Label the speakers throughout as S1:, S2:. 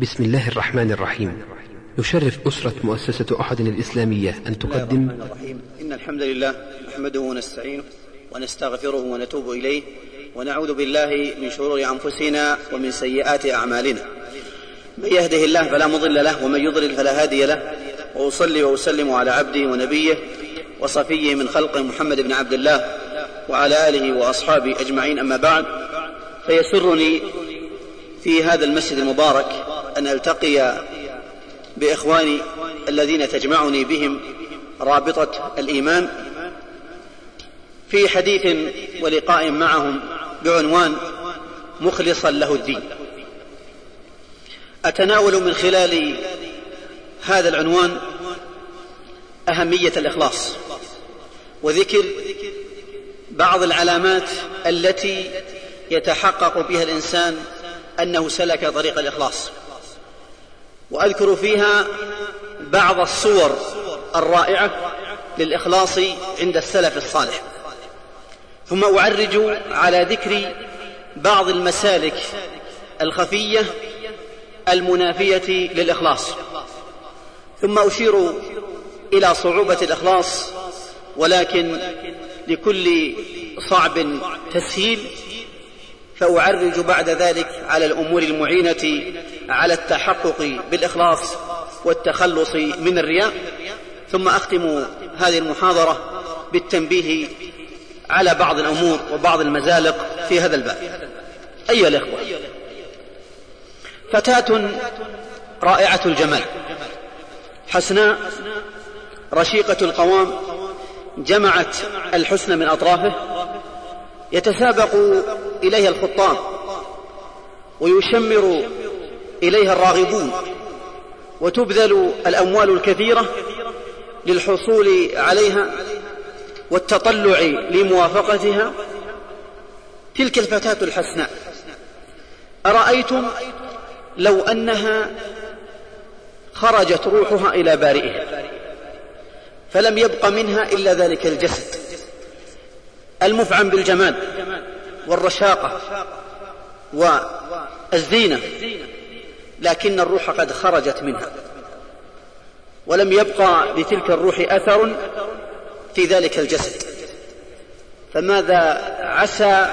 S1: بسم الله الرحمن الرحيم. يشرف أسرة مؤسسة أحد الإسلامية أن تقدم.
S2: الرحيم. إن الحمد لله نحمده ونستعينه ونستغفره ونتوب إليه ونعوذ بالله من شرور أنفسنا ومن سيئات أعمالنا. من يهده الله فلا مضل له ومن يضلل فلا هادي له. وأصلي وأسلم على عبده ونبيه وصفيه من خلقه محمد بن عبد الله وعلى آله وأصحابه أجمعين. أما بعد فيسرني في هذا المسجد المبارك أن ألتقي بإخواني الذين تجمعني بهم رابطة الإيمان في حديث ولقاء معهم بعنوان مخلصا له الدين. أتناول من خلال هذا العنوان أهمية الإخلاص وذكر بعض العلامات التي يتحقق بها الإنسان أنه سلك طريق الإخلاص. وأذكر فيها بعض الصور الرائعة للإخلاص عند السلف الصالح. ثم أعرج على ذكر بعض المسالك الخفية المنافية للإخلاص. ثم أشير إلى صعوبة الإخلاص ولكن لكل صعب تسهيل فأعرج بعد ذلك على الأمور المعينة على التحقق بالإخلاص والتخلص من الرياء ثم أختم هذه المحاضرة بالتنبيه على بعض الأمور وبعض المزالق في هذا الباب. أيها الإخوة فتاة رائعة الجمال حسناء رشيقة القوام جمعت الحسن من أطرافه يتسابق إليها الخطاب ويشمر إليها الراغبون وتبذل الأموال الكثيرة للحصول عليها والتطلع لموافقتها. تلك الفتاة الحسناء أرأيتم لو أنها خرجت روحها إلى بارئها فلم يبق منها إلا ذلك الجسد المفعم بالجمال والرشاقة والزينة. لكن الروح قد خرجت منها. ولم يبقى لتلك الروح أثر في ذلك الجسد. فماذا عسى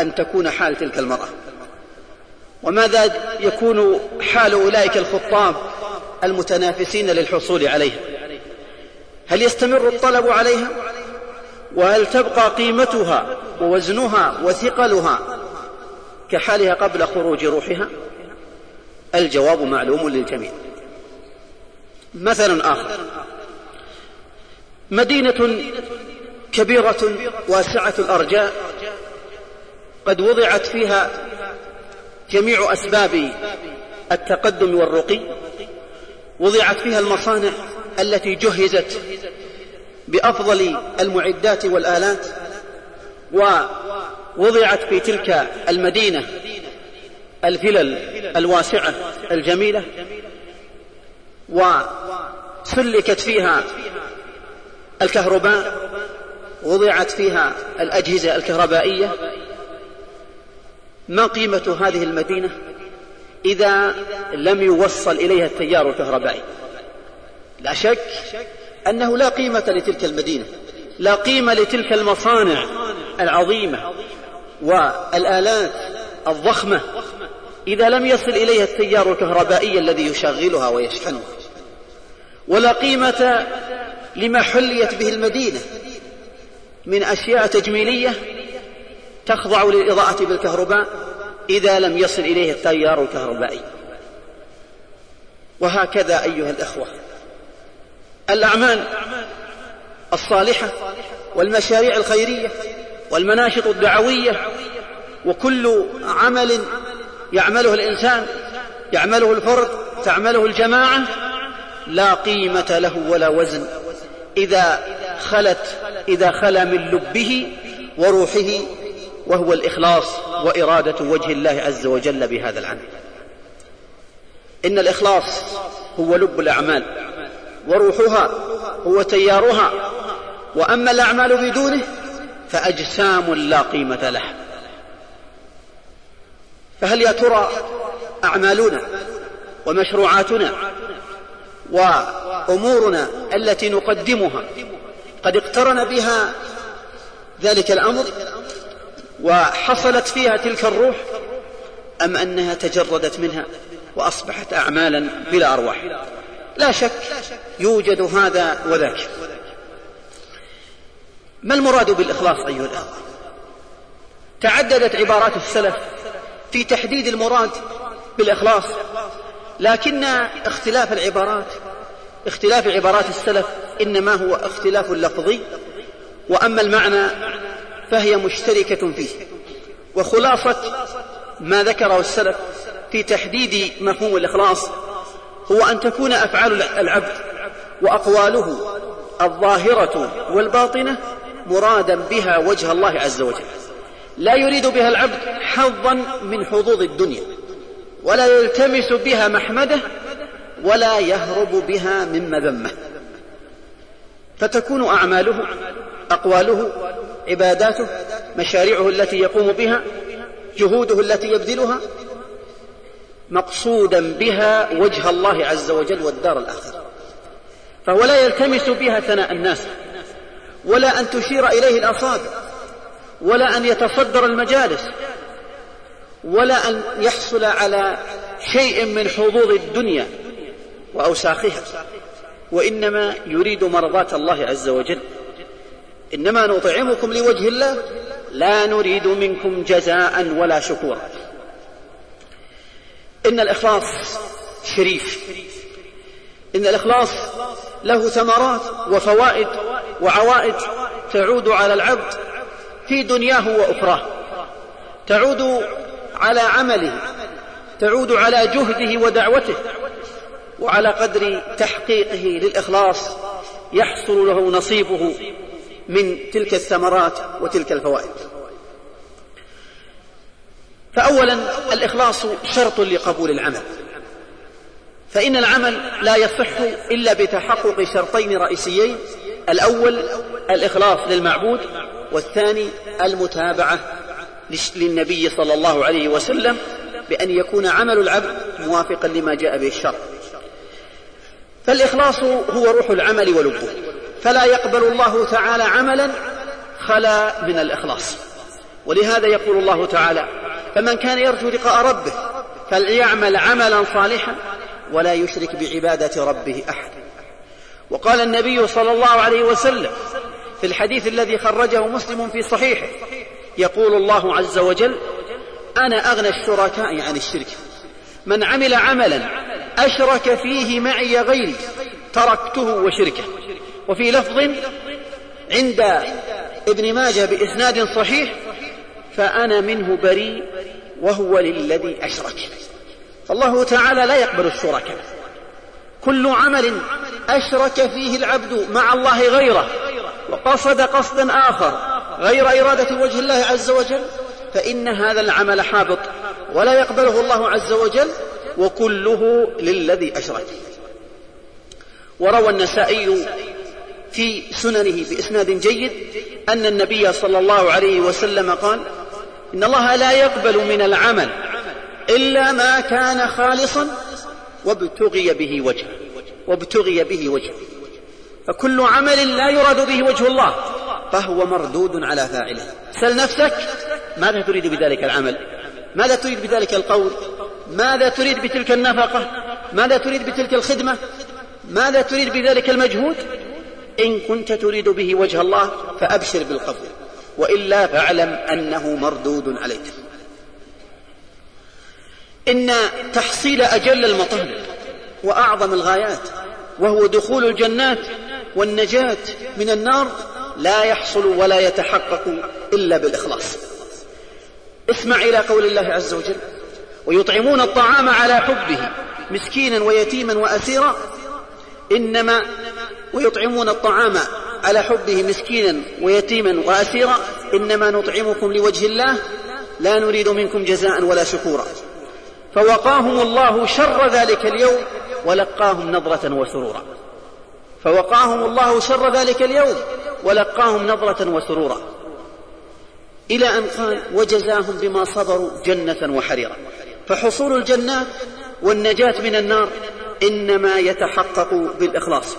S2: أن تكون حال تلك المرأة؟ وماذا يكون حال أولئك الخطاب المتنافسين للحصول عليها؟ هل يستمر الطلب عليها؟ وهل تبقى قيمتها ووزنها وثقلها كحالها قبل خروج روحها؟ الجواب معلوم للجميع مثل آخر. مدينة كبيرة واسعة الأرجاء قد وضعت فيها جميع أسباب التقدم والرقي وضعت فيها المصانع التي جهزت بأفضل المعدات والآلات ووضعت في تلك المدينة الفلل الواسعة الجميلة وسلكت فيها الكهرباء وضعت فيها الأجهزة الكهربائية. ما قيمة هذه المدينة إذا لم يوصل إليها التيار الكهربائي؟ لا شك أنه لا قيمة لتلك المدينة لا قيمة لتلك المصانع العظيمة والآلات الضخمة إذا لم يصل إليها التيار الكهربائي الذي يشغلها ويشحنها. ولا قيمة لما حليت به المدينة من أشياء تجميلية تخضع للإضاءة بالكهرباء إذا لم يصل إليها التيار الكهربائي. وهكذا أيها الأخوة. الأعمال الصالحة والمشاريع الخيرية والمناشط الدعوية وكل عمل يعمله الإنسان يعمله الفرد تعمله الجماعة لا قيمة له ولا وزن. إذا خلت إذا خلا من لبه وروحه وهو الإخلاص وإرادة وجه الله عز وجل بهذا العمل. إن الإخلاص هو لب الأعمال وروحها هو تيارها. وأما الأعمال بدونه فأجسام لا قيمة لها. فهل يا ترى أعمالنا ومشروعاتنا وأمورنا التي نقدمها قد اقترن بها ذلك الأمر وحصلت فيها تلك الروح أم أنها تجردت منها وأصبحت أعمالا بلا أرواح؟ لا شك يوجد هذا وذاك. ما المراد بالإخلاص أيها الأخوة؟ تعددت عبارات السلف في تحديد المراد بالإخلاص لكن اختلاف العبارات اختلاف عبارات السلف إنما هو اختلاف لفظي وأما المعنى فهي مشتركة فيه. وخلاصة ما ذكره السلف في تحديد مفهوم الإخلاص هو أن تكون أفعال العبد وأقواله الظاهرة والباطنة مرادا بها وجه الله عز وجل. لا يريد بها العبد حظا من حظوظ الدنيا ولا يلتمس بها محمده ولا يهرب بها من مذمه. فتكون أعماله أقواله عباداته مشاريعه التي يقوم بها جهوده التي يبذلها مقصودا بها وجه الله عز وجل والدار الآخرة. فهو لا يلتمس بها ثناء الناس ولا أن تشير إليه الاصابع ولا أن يتصدر المجالس ولا أن يحصل على شيء من حظوظ الدنيا وأوساخها وإنما يريد مرضاه الله عز وجل. إنما نطعمكم لوجه الله لا نريد منكم جزاء ولا شكورا. إن الإخلاص شريف إن الإخلاص له ثمرات وفوائد وعوائد تعود على العبد في دنياه وأخراه. تعود على عمله تعود على جهده ودعوته وعلى قدر تحقيقه للإخلاص يحصل له نصيبه من تلك الثمرات وتلك الفوائد. فاولا الإخلاص شرط لقبول العمل. فإن العمل لا يصح إلا بتحقق شرطين رئيسيين. الأول الإخلاص للمعبود والثاني المتابعة للنبي صلى الله عليه وسلم بأن يكون عمل العبد موافقا لما جاء به الشرع. فالإخلاص هو روح العمل ولبه. فلا يقبل الله تعالى عملا خلا من الإخلاص. ولهذا يقول الله تعالى فمن كان يرجو لقاء ربه فليعمل عملا صالحا ولا يشرك بعبادة ربه احدا وقال النبي صلى الله عليه وسلم في الحديث الذي خرجه مسلم في صحيحه. يقول الله عز وجل أنا أغنى الشركاء عن الشرك. من عمل عملا أشرك فيه معي غيري تركته وشركه. وفي لفظ عند ابن ماجه بإسناد صحيح فأنا منه بريء وهو للذي أشرك. فالله تعالى لا يقبل الشركاء. كل عمل أشرك فيه العبد مع الله غيره وقصد قصدا آخر غير إرادة وجه الله عز وجل فإن هذا العمل حابط ولا يقبله الله عز وجل وكله للذي أشرك. وروى النسائي في سننه بإسناد جيد أن النبي صلى الله عليه وسلم قال إن الله لا يقبل من العمل إلا ما كان خالصا وابتغي به وجهه وابتغي به وجهه. فكل عمل لا يراد به وجه الله فهو مردود على فاعله. سل نفسك ماذا تريد بذلك العمل؟ ماذا تريد بذلك القول؟ ماذا تريد بتلك النفقة؟ ماذا تريد بتلك الخدمة؟ ماذا تريد بذلك المجهود؟ إن كنت تريد به وجه الله فأبشر بالقبول. وإلا فاعلم أنه مردود عليك. إن تحصيل أجل المطالب وأعظم الغايات وهو دخول الجنات والنجاة من النار لا يحصل ولا يتحقق إلا بالإخلاص. اسمع إلى قول الله عز وجل ويطعمون الطعام على حبه مسكينا ويتيما وأسيرا. إنما ويطعمون الطعام على حبه مسكينا ويتيما وأسيرا. إنما نطعمكم لوجه الله لا نريد منكم جزاء ولا شكورا. فوقاهم الله شر ذلك اليوم ولقاهم نظرة وسرورا. فوقاهم الله شر ذلك اليوم ولقاهم نظرة وسرورا. إلى أن قال وجزاهم بما صبروا جنة وحريرا. فحصول الجنات والنجاة من النار إنما يتحقق بالإخلاص.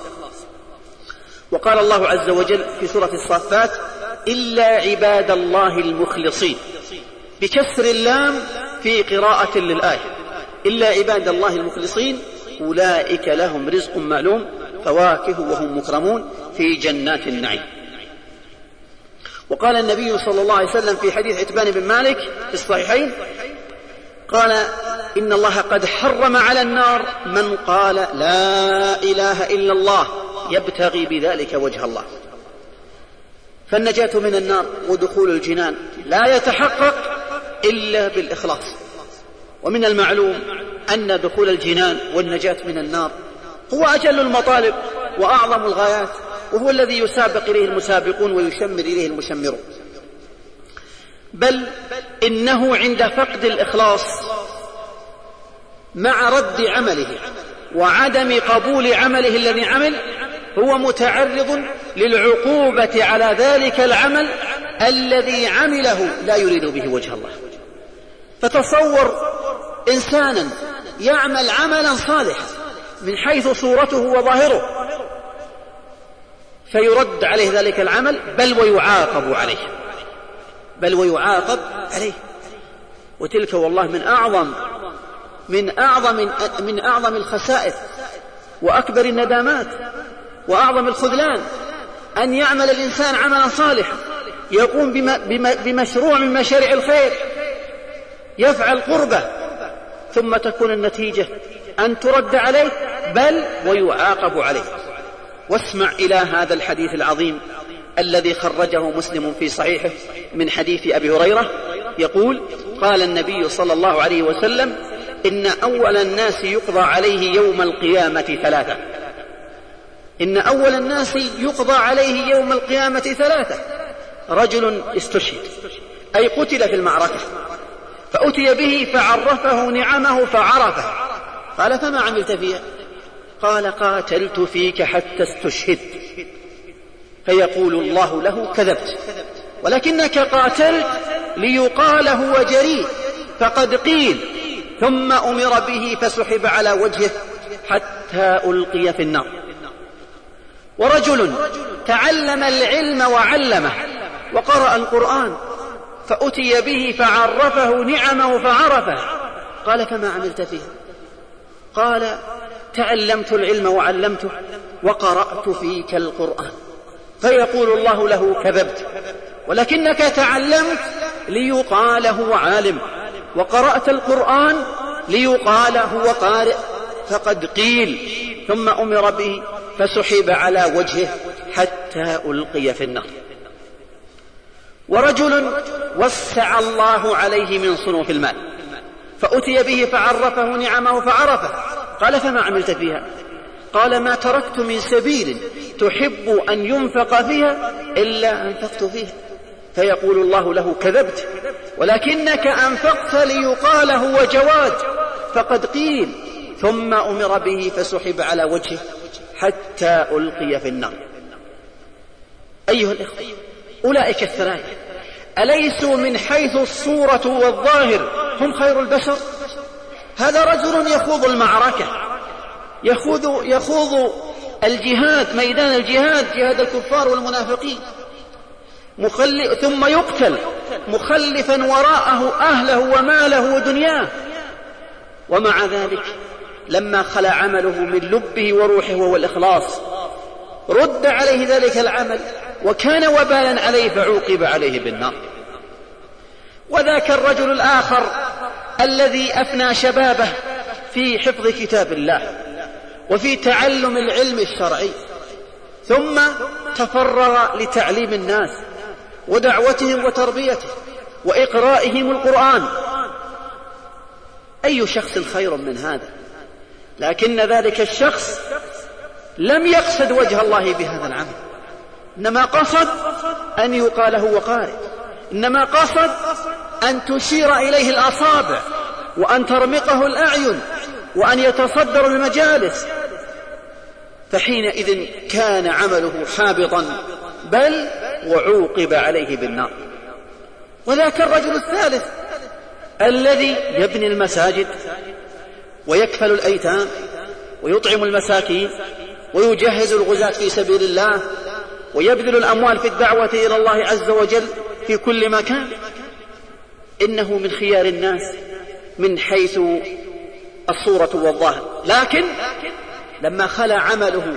S2: وقال الله عز وجل في سورة الصافات إلا عباد الله المخلصين. بكسر اللام في قراءة للآية. إلا عباد الله المخلصين أولئك لهم رزق معلوم. فواكه وهم مكرمون في جنات النعيم. وقال النبي صلى الله عليه وسلم في حديث عتبان بن مالك في الصحيحين قال إن الله قد حرم على النار من قال لا إله إلا الله يبتغي بذلك وجه الله. فالنجاة من النار ودخول الجنان لا يتحقق إلا بالإخلاص. ومن المعلوم أن دخول الجنان والنجاة من النار هو أجل المطالب وأعظم الغايات وهو الذي يسابق إليه المسابقون ويشمر إليه المشمرون. بل إنه عند فقد الإخلاص مع رد عمله وعدم قبول عمله الذي عمل هو متعرض للعقوبة على ذلك العمل الذي عمله لا يريد به وجه الله. فتصور إنسانا يعمل عملا صالحا من حيث صورته وظاهره. فيرد عليه ذلك العمل بل ويعاقب عليه. بل ويعاقب عليه. وتلك والله من أعظم من أعظم من أعظم الخسائر وأكبر الندامات وأعظم الخذلان أن يعمل الإنسان عملا صالحا يقوم بمشروع من مشاريع الخير يفعل قربه ثم تكون النتيجة أن ترد عليه بل ويعاقب عليه. واسمع إلى هذا الحديث العظيم الذي خرجه مسلم في صحيحه من حديث أبي هريرة يقول قال النبي صلى الله عليه وسلم إن أول الناس يقضى عليه يوم القيامة ثلاثة. إن أول الناس يقضى عليه يوم القيامة ثلاثة. رجل استشهد أي قتل في المعركة فأتي به فعرفه نعمه فعرفه. قال فما عملت فيها قال قاتلت فيك حتى استشهدت. فيقول الله له كذبت. ولكنك قاتلت ليقال هو جريء. فقد قيل ثم أمر به فسحب على وجهه حتى ألقي في النار. ورجل تعلم العلم وعلمه وقرأ القرآن فأتي به فعرفه نعمه فعرفه. قال فما عملت فيه؟ قال تعلمت العلم وعلمته وقرأت فيك القرآن. فيقول الله له كذبت ولكنك تعلمت ليقال هو عالم وقرأت القرآن ليقال هو قارئ فقد قيل ثم أمر به فسحب على وجهه حتى ألقي في النار. ورجل وسع الله عليه من صنوف المال فأتي به فعرفه نعمه فعرفه قال فما عملت فيها؟ قال ما تركت من سبيل تحب أن ينفق فيها إلا أنفقت فيها. فيقول الله له كذبت. ولكنك أنفقت ليقال هو جواد. فقد قيل ثم أمر به فسحب على وجهه حتى ألقي في النار. أيها الإخوة أولئك الثلاثة أليسوا من حيث الصورة والظاهر؟ هم خير البشر؟ هذا رجل يخوض المعركة يخوض, يخوض الجهاد ميدان الجهاد جهاد الكفار والمنافقين. مخل... ثم يقتل مخلفا وراءه أهله وماله ودنياه. ومع ذلك لما خلا عمله من لبه وروحه وهو الإخلاص رد عليه ذلك العمل وكان وبالا عليه فعوقب عليه بالنار. وذاك الرجل الآخر الذي أفنى شبابه في حفظ كتاب الله وفي تعلم العلم الشرعي ثم تفرغ لتعليم الناس ودعوتهم وتربيتهم وإقرائهم القرآن. أي شخص خير من هذا؟ لكن ذلك الشخص لم يقصد وجه الله بهذا العمل إنما قصد أن يقال هو قارئ. إنما قصد أن تشير إليه الأصابع وأن ترمقه الأعين وأن يتصدر المجالس فحينئذ كان عمله حابطا بل وعوقب عليه بالنار. وذاك الرجل الثالث الذي يبني المساجد ويكفل الأيتام ويطعم المساكين ويجهز الغزاة في سبيل الله ويبذل الأموال في الدعوة إلى الله عز وجل. في كل مكان. إنه من خيار الناس من حيث الصورة والظاهر. لكن لما خلا عمله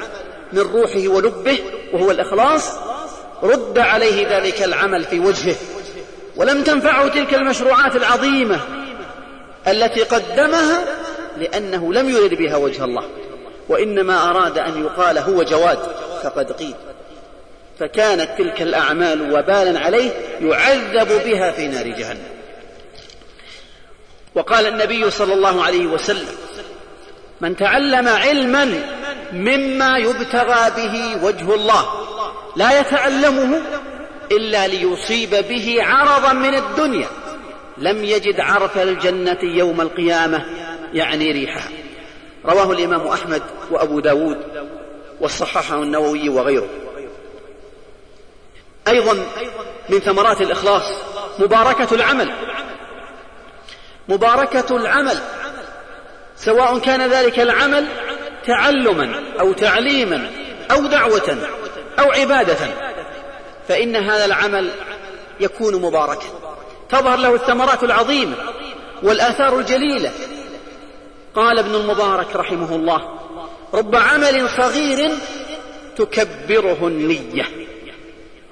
S2: من روحه ولبه وهو الإخلاص رد عليه ذلك العمل في وجهه. ولم تنفعه تلك المشروعات العظيمة التي قدمها لأنه لم يرد بها وجه الله. وإنما أراد أن يقال هو جواد فقد قيل. فكانت تلك الأعمال وبالا عليه يعذب بها في نار جهنم. وقال النبي صلى الله عليه وسلم من تعلم علما مما يبتغى به وجه الله لا يتعلمه إلا ليصيب به عرضا من الدنيا لم يجد عرف الجنة يوم القيامة يعني ريحها رواه الإمام أحمد وأبو داود والصححه النووي وغيره. أيضا من ثمرات الإخلاص مباركة العمل. مباركة العمل سواء كان ذلك العمل تعلما أو تعليما أو دعوة أو عبادة فإن هذا العمل يكون مباركا. تظهر له الثمرات العظيمة والآثار الجليلة. قال ابن المبارك رحمه الله رب عمل صغير تكبره النية.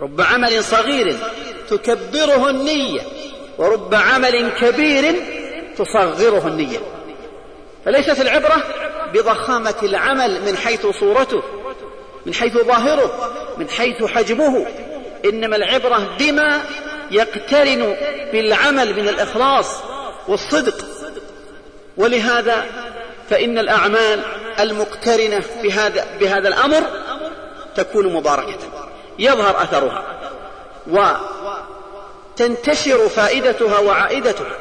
S2: رب عمل صغير تكبره النية ورب عمل كبير تصغره النية. فليست العبرة بضخامة العمل من حيث صورته من حيث ظاهره من حيث حجمه. إنما العبرة بما يقترن بالعمل من الإخلاص والصدق. ولهذا فإن الأعمال المقترنة بهذا, بهذا الأمر تكون مباركة. يظهر أثرها وتنتشر فائدتها وعائدتها.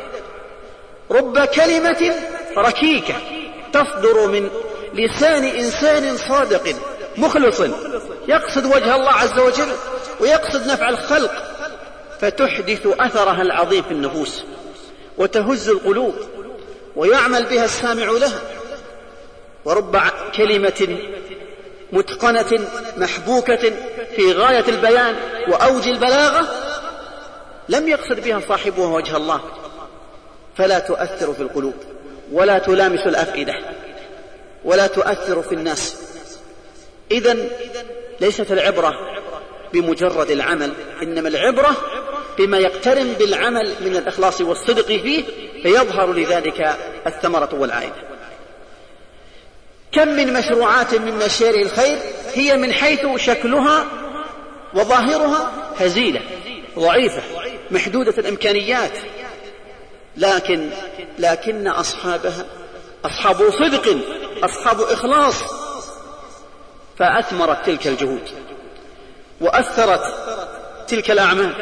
S2: رب كلمة ركيكة تصدر من لسان إنسان صادق مخلص يقصد وجه الله عز وجل ويقصد نفع الخلق فتحدث أثرها العظيم في النفوس وتهز القلوب ويعمل بها السامع لها. ورب كلمة متقنة محبوكة في غاية البيان وأوج البلاغة لم يقصد بها صاحبها وجه الله. فلا تؤثر في القلوب ولا تلامس الأفئدة ولا تؤثر في الناس. إذا ليست العبرة بمجرد العمل إنما العبرة بما يقترن بالعمل من الإخلاص والصدق فيه فيظهر لذلك الثمرة والعائدة كم من مشروعات من مشاريع الخير هي من حيث شكلها وظاهرها هزيلة ضعيفة محدودة الإمكانيات. لكن لكن أصحابها أصحاب صدق أصحاب إخلاص. فأثمرت تلك الجهود وأثرت تلك الأعمال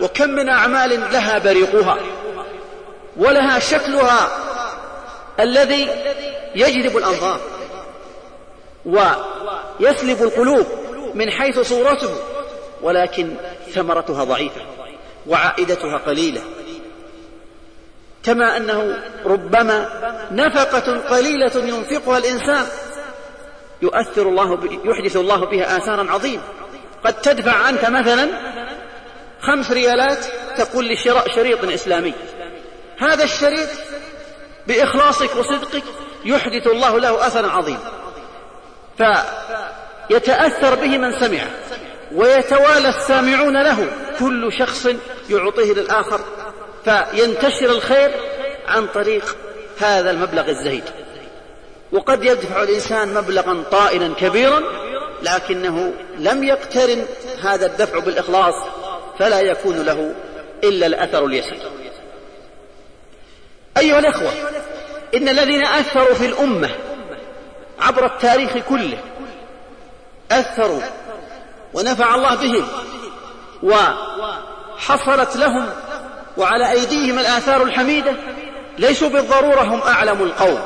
S2: وكم من أعمال لها بريقها ولها شكلها الذي يجذب الأنظار. ويسلب القلوب من حيث صورته ولكن ثمرتها ضعيفة وعائدتها قليلة. كما أنه ربما نفقة قليلة ينفقها الإنسان يؤثر الله يحدث الله بها آثارا عظيمة قد تدفع أنت مثلا خمس ريالات تقول لشراء شريط إسلامي. هذا الشريط بإخلاصك وصدقك يحدث الله له أثرا عظيما. فيتأثر به من سمعه ويتوالى السامعون له كل شخص يعطيه للآخر فينتشر الخير عن طريق هذا المبلغ الزهيد. وقد يدفع الإنسان مبلغا طائلا كبيرا لكنه لم يقترن هذا الدفع بالإخلاص فلا يكون له إلا الأثر اليسير. أيها الإخوة إن الذين أثروا في الأمة عبر التاريخ كله. أثروا ونفع الله بهم وحصلت لهم وعلى أيديهم الآثار الحميدة. ليسوا بالضرورة هم أعلم القوم.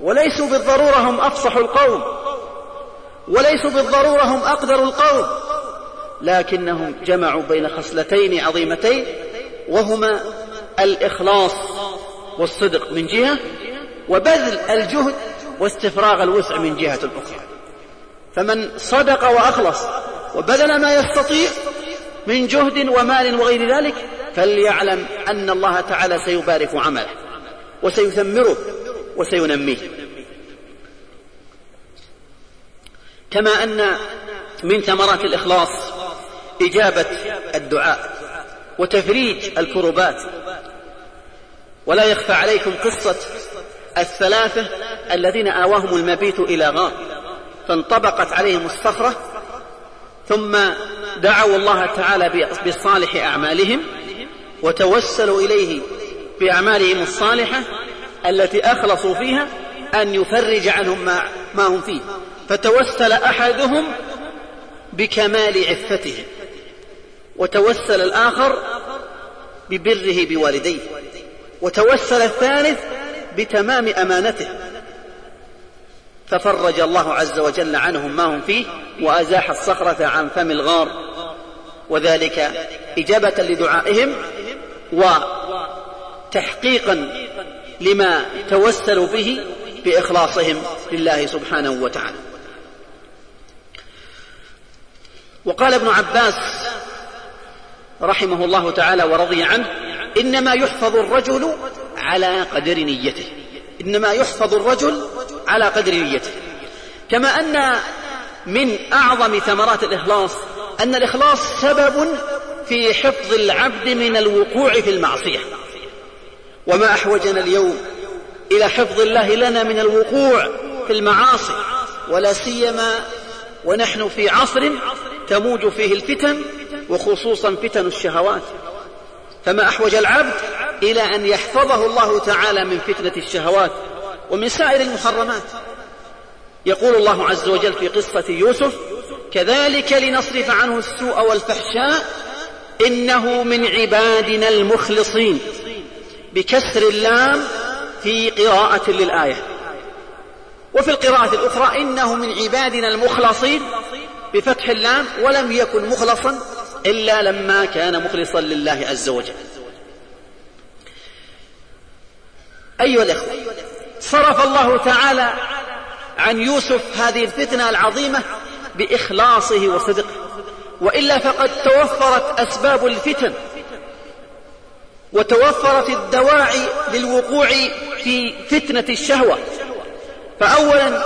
S2: وليسوا بالضرورة هم أفصح القوم. وليسوا بالضرورة هم أقدر القوم. لكنهم جمعوا بين خصلتين عظيمتين وهما الإخلاص والصدق من جهة وبذل الجهد واستفراغ الوسع من جهة أخرى فمن صدق وأخلص وبذل ما يستطيع من جهد ومال وغير ذلك فليعلم أن الله تعالى سيبارك عمله وسيثمره وسينميه. كما أن من ثمرات الإخلاص إجابة الدعاء وتفريج الكربات. ولا يخفى عليكم قصة الثلاثة الذين آواهم المبيت إلى غار فانطبقت عليهم الصخرة ثم دعوا الله تعالى بصالح أعمالهم وتوسلوا إليه بأعمالهم الصالحة التي أخلصوا فيها أن يفرج عنهم ما, هم فيه. فتوسل أحدهم بكمال عفته وتوسل الآخر ببره بوالديه وتوسل الثالث بتمام أمانته. ففرج الله عز وجل عنهم ما هم فيه وأزاح الصخرة عن فم الغار. وذلك إجابة لدعائهم وتحقيقا لما توسلوا به بإخلاصهم لله سبحانه وتعالى. وقال ابن عباس رحمه الله تعالى ورضي عنه إنما يحفظ الرجل على قدر نيته. إنما يحفظ الرجل على قدر نيته. كما أن من أعظم ثمرات الإخلاص أن الإخلاص سبب في حفظ العبد من الوقوع في المعصية. وما أحوجنا اليوم إلى حفظ الله لنا من الوقوع في المعاصي ولا سيما ونحن في عصر تموج فيه الفتن وخصوصا فتن الشهوات. فما أحوج العبد إلى أن يحفظه الله تعالى من فتنة الشهوات ومن سائر المحرمات. يقول الله عز وجل في قصة يوسف كذلك لنصرف عنه السوء والفحشاء إنه من عبادنا المخلصين. بكسر اللام في قراءة للآية. وفي القراءة الأخرى إنه من عبادنا المخلصين بفتح اللام ولم يكن مخلصا إلا لما كان مخلصا لله عز وجل. أيها الإخوة صرف الله تعالى عن يوسف هذه الفتنة العظيمة بإخلاصه وصدقه. وإلا فقد توفرت أسباب الفتن وتوفرت الدواعي للوقوع في فتنة الشهوة. فأولا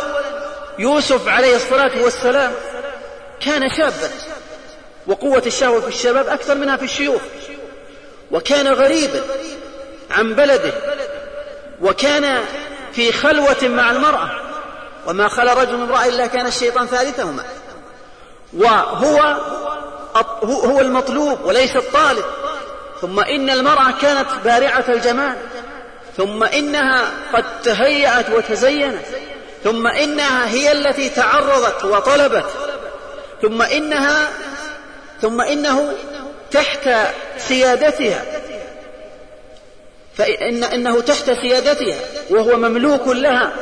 S2: يوسف عليه الصلاة والسلام كان شابا وقوة الشهوة في الشباب أكثر منها في الشيوخ وكان غريبا عن بلده. وكان في خلوة مع المرأة. وما خلا رجل من امرأة إلا كان الشيطان ثالثهما. وهو هو المطلوب وليس الطالب. ثم إن المرأة كانت بارعة الجمال. ثم إنها قد تهيأت وتزينت. ثم إنها هي التي تعرضت وطلبت. ثم إنها ثم إنه تحت سيادتها. فإن إنه تحت سيادتها وهو مملوك لها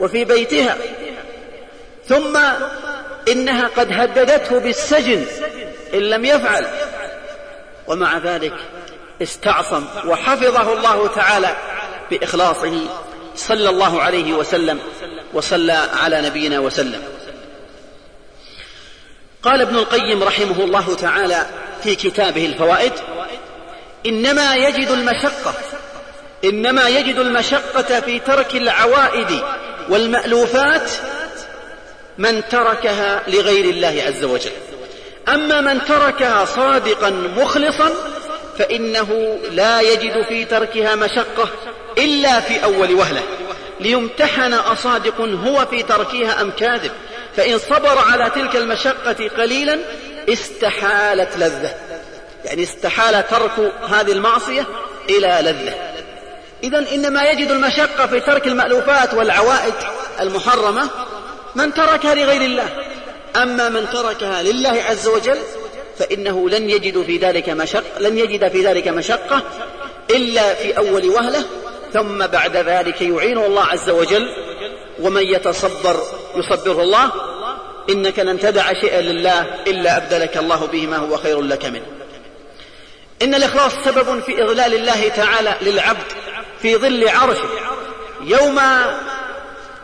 S2: وفي بيتها. ثم إنها قد هددته بالسجن إن لم يفعل. ومع ذلك استعصم وحفظه الله تعالى بإخلاصه صلى الله عليه وسلم وصلى على نبينا وسلم. قال ابن القيم رحمه الله تعالى في كتابه الفوائد إنما يجد المشقة إنما يجد المشقة في ترك العوائد والمألوفات من تركها لغير الله عز وجل. أما من تركها صادقا مخلصا فإنه لا يجد في تركها مشقة إلا في أول وهلة. ليمتحن أصادق هو في تركها أم كاذب. فإن صبر على تلك المشقة قليلا استحالت لذة. يعني استحال ترك هذه المعصية إلى لذة. إذا إنما يجد المشقة في ترك المألوفات والعوائد المحرمة من تركها لغير الله. أما من تركها لله عز وجل فإنه لن يجد في ذلك مشق لن يجد في ذلك مشقة إلا في أول وهلة ثم بعد ذلك يعينه الله عز وجل ومن يتصبر يصبره الله. إنك لن تدع شيئا لله إلا أبدلك الله به ما هو خير لك منه. إن الإخلاص سبب في إضلال الله تعالى للعبد في ظل عرشه يوم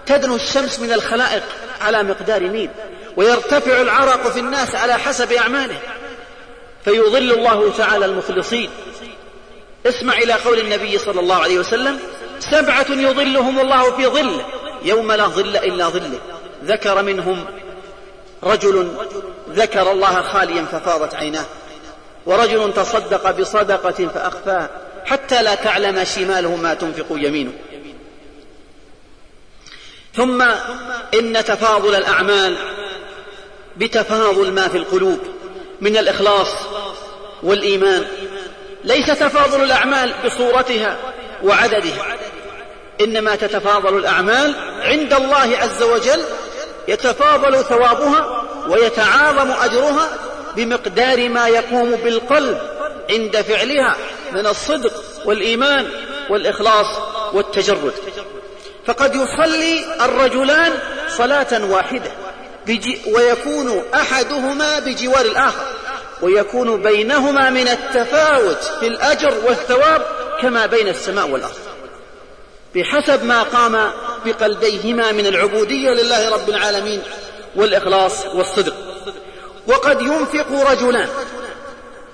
S2: تدنو الشمس من الخلائق على مقدار ميل ويرتفع العرق في الناس على حسب أعماله فيظل الله تعالى المخلصين. اسمع إلى قول النبي صلى الله عليه وسلم سبعة يظلهم الله في ظله يوم لا ظل إلا ظله. ذكر منهم رجل ذكر الله خاليا ففاضت عيناه ورجل تصدق بصدقة فأخفاها حتى لا تعلم شماله ما تنفق يمينه. ثم إن تفاضل الأعمال بتفاضل ما في القلوب من الإخلاص والإيمان. ليس تفاضل الأعمال بصورتها وعددها إنما تتفاضل الأعمال عند الله عز وجل يتفاضل ثوابها ويتعاظم أجرها بمقدار ما يقوم بالقلب عند فعلها من الصدق والإيمان والإخلاص والتجرد. فقد يصلي الرجلان صلاة واحدة ويكون أحدهما بجوار الآخر ويكون بينهما من التفاوت في الأجر والثواب كما بين السماء والأرض. بحسب ما قام بقلبيهما من العبودية لله رب العالمين والإخلاص والصدق. وقد ينفق رجلان.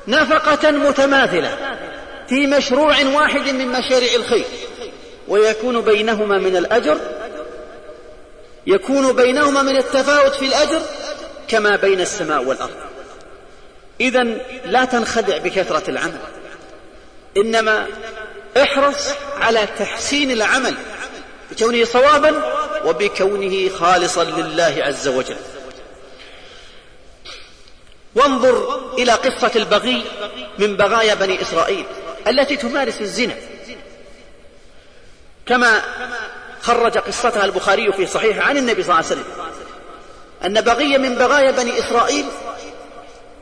S2: نفقة متماثلة في مشروع واحد من مشاريع الخير ويكون بينهما من الأجر يكون بينهما من التفاوت في الأجر كما بين السماء والأرض. إذا لا تنخدع بكثرة العمل إنما احرص على تحسين العمل بكونه صوابا وبكونه خالصا لله عز وجل. وانظر إلى قصة البغي من بغايا بني إسرائيل التي تمارس الزنا. كما خرج قصتها البخاري في صحيح عن النبي صلى الله عليه وسلم أن بغية من بغايا بني إسرائيل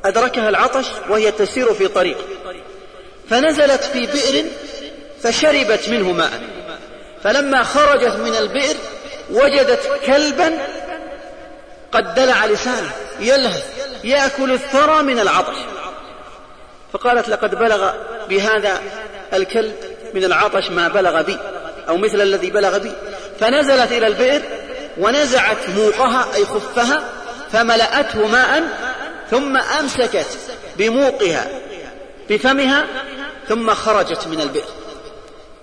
S2: أدركها العطش وهي تسير في طريق فنزلت في بئر فشربت منه ماء. فلما خرجت من البئر وجدت كلبا قد دلع لسانه. يلهث يأكل الثرى من العطش. فقالت لقد بلغ بهذا الكلب من العطش ما بلغ بي أو مثل الذي بلغ بي. فنزلت إلى البئر ونزعت موقها أي خفها فملأته ماء ثم أمسكت بموقها بفمها ثم خرجت من البئر.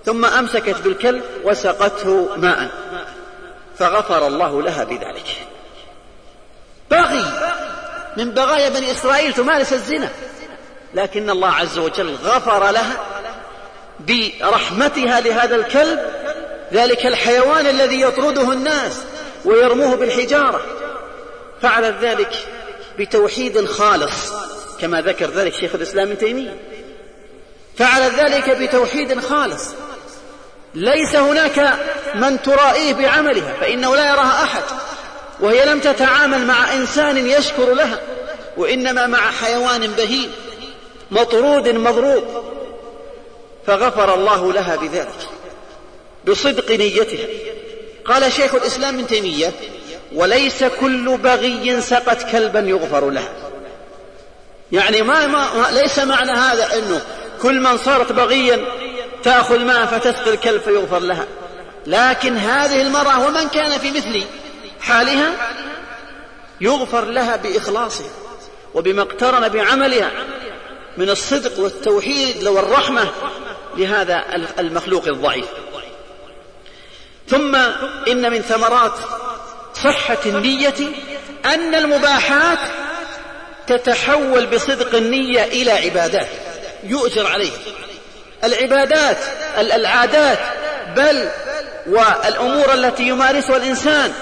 S2: ثم أمسكت بالكلب وسقته ماء. فغفر الله لها بذلك. بغي من بغايا بني إسرائيل تمارس الزنا. لكن الله عز وجل غفر لها برحمتها لهذا الكلب ذلك الحيوان الذي يطرده الناس ويرموه بالحجارة. فعلت ذلك بتوحيد خالص كما ذكر ذلك شيخ الإسلام ابن تيمية. فعلت ذلك بتوحيد خالص. ليس هناك من ترائيه بعملها فإنه لا يراها أحد. وهي لم تتعامل مع إنسان يشكر لها وإنما مع حيوان بهيم مطرود مضروب. فغفر الله لها بذلك بصدق نيتها. قال شيخ الإسلام ابن تيمية وليس كل بغي سقت كلبا يغفر لها يعني ما, ما ليس معنى هذا أنه كل من صارت بغيا تأخذ ماء فتسقي الكلب فيغفر لها. لكن هذه المرأة ومن كان في مثل حالها يغفر لها بإخلاصها وبما اقترن بعملها من الصدق والتوحيد والرحمة لهذا المخلوق الضعيف. ثم إن من ثمرات صحة النية أن المباحات تتحول بصدق النية إلى عبادات يؤجر عليه. العبادات العادات بل والأمور التي يمارسها الإنسان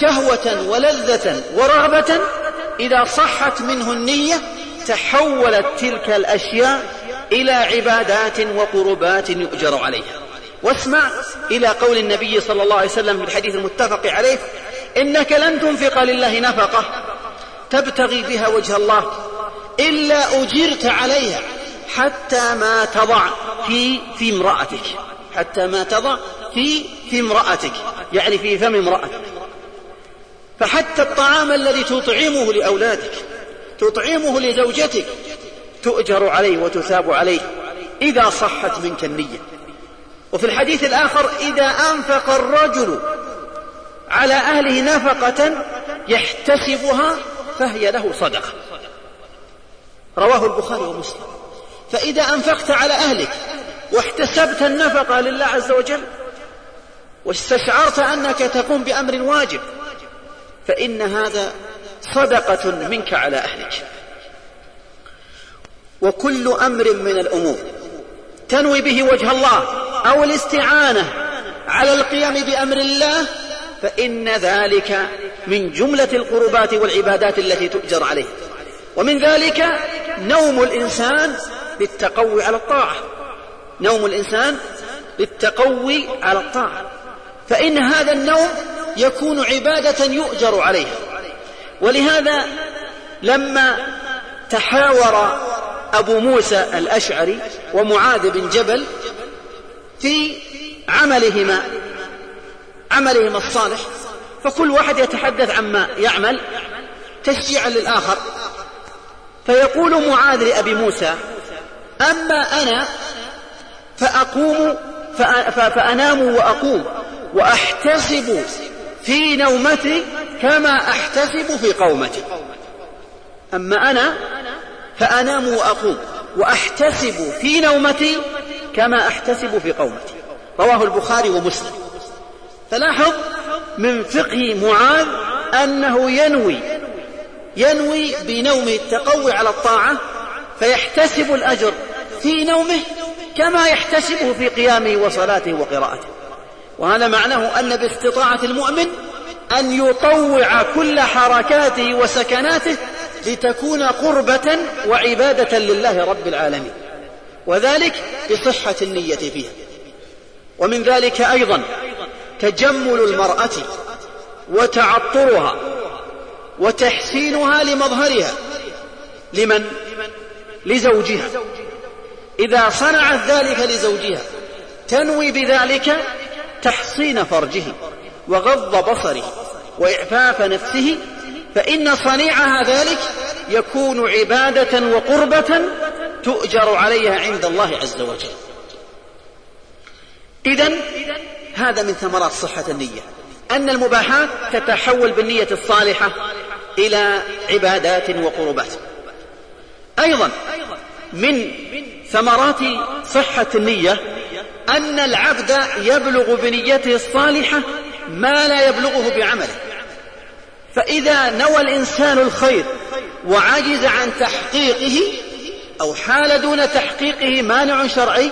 S2: شهوة ولذة ورغبة إذا صحت منه النية تحولت تلك الأشياء إلى عبادات وقربات يؤجر عليها. واسمع إلى قول النبي صلى الله عليه وسلم في الحديث المتفق عليه إنك لن تنفق لله نفقة تبتغي بها وجه الله إلا أجرت عليها حتى ما تضع في في امرأتك حتى ما تضع في في امرأتك يعني في فم امرأتك. فحتى الطعام الذي تطعمه لأولادك تطعمه لزوجتك تؤجر عليه وتثاب عليه إذا صحت منك النية. وفي الحديث الآخر إذا أنفق الرجل على أهله نفقة يحتسبها فهي له صدقة. رواه البخاري ومسلم. فإذا أنفقت على أهلك واحتسبت النفقة لله عز وجل واستشعرت أنك تقوم بأمر واجب فإن هذا صدقة منك على أهلك. وكل أمر من الأمور. تنوي به وجه الله أو الاستعانة على القيام بأمر الله فإن ذلك من جملة القربات والعبادات التي تؤجر عليه. ومن ذلك نوم الإنسان للتقوي على الطاعة. نوم الإنسان للتقوي على الطاعة. فإن هذا النوم يكون عبادة يؤجر عليها. ولهذا لما تحاور أبو موسى الأشعري ومعاذ بن جبل في عملهما عملهما الصالح فكل واحد يتحدث عما يعمل تشجيعا للآخر. فيقول معاذ لأبي موسى أما أنا فأقوم فأنام وأقوم وأحتسب في نومتي كما أحتسب في قومتي. أما أنا فأنام وأقوم وأحتسب في نومتي كما أحتسب في قومتي. رواه البخاري ومسلم. فلاحظ من فقه معاذ أنه ينوي ينوي بنومه التقوي على الطاعة فيحتسب الأجر في نومه كما يحتسبه في قيامه وصلاته وقراءته. وهذا معناه أن باستطاعة المؤمن أن يطوع كل حركاته وسكناته لتكون قربة وعبادة لله رب العالمين وذلك بصحة النية فيها. ومن ذلك أيضا تجمل المرأة وتعطرها وتحسينها لمظهرها. لمن؟ لزوجها. إذا صنعت ذلك لزوجها تنوي بذلك تحصين فرجه وغض بصره وإعفاف نفسه فإن صنيعها ذلك يكون عبادة وقربة تؤجر عليها عند الله عز وجل. إذا هذا من ثمرات صحة النية. أن المباحات تتحول بالنية الصالحة إلى عبادات وقربات. أيضا من ثمرات صحة النية أن العبد يبلغ بنيته الصالحة ما لا يبلغه بعمله. فإذا نوى الإنسان الخير وعجز عن تحقيقه أو حال دون تحقيقه مانع شرعي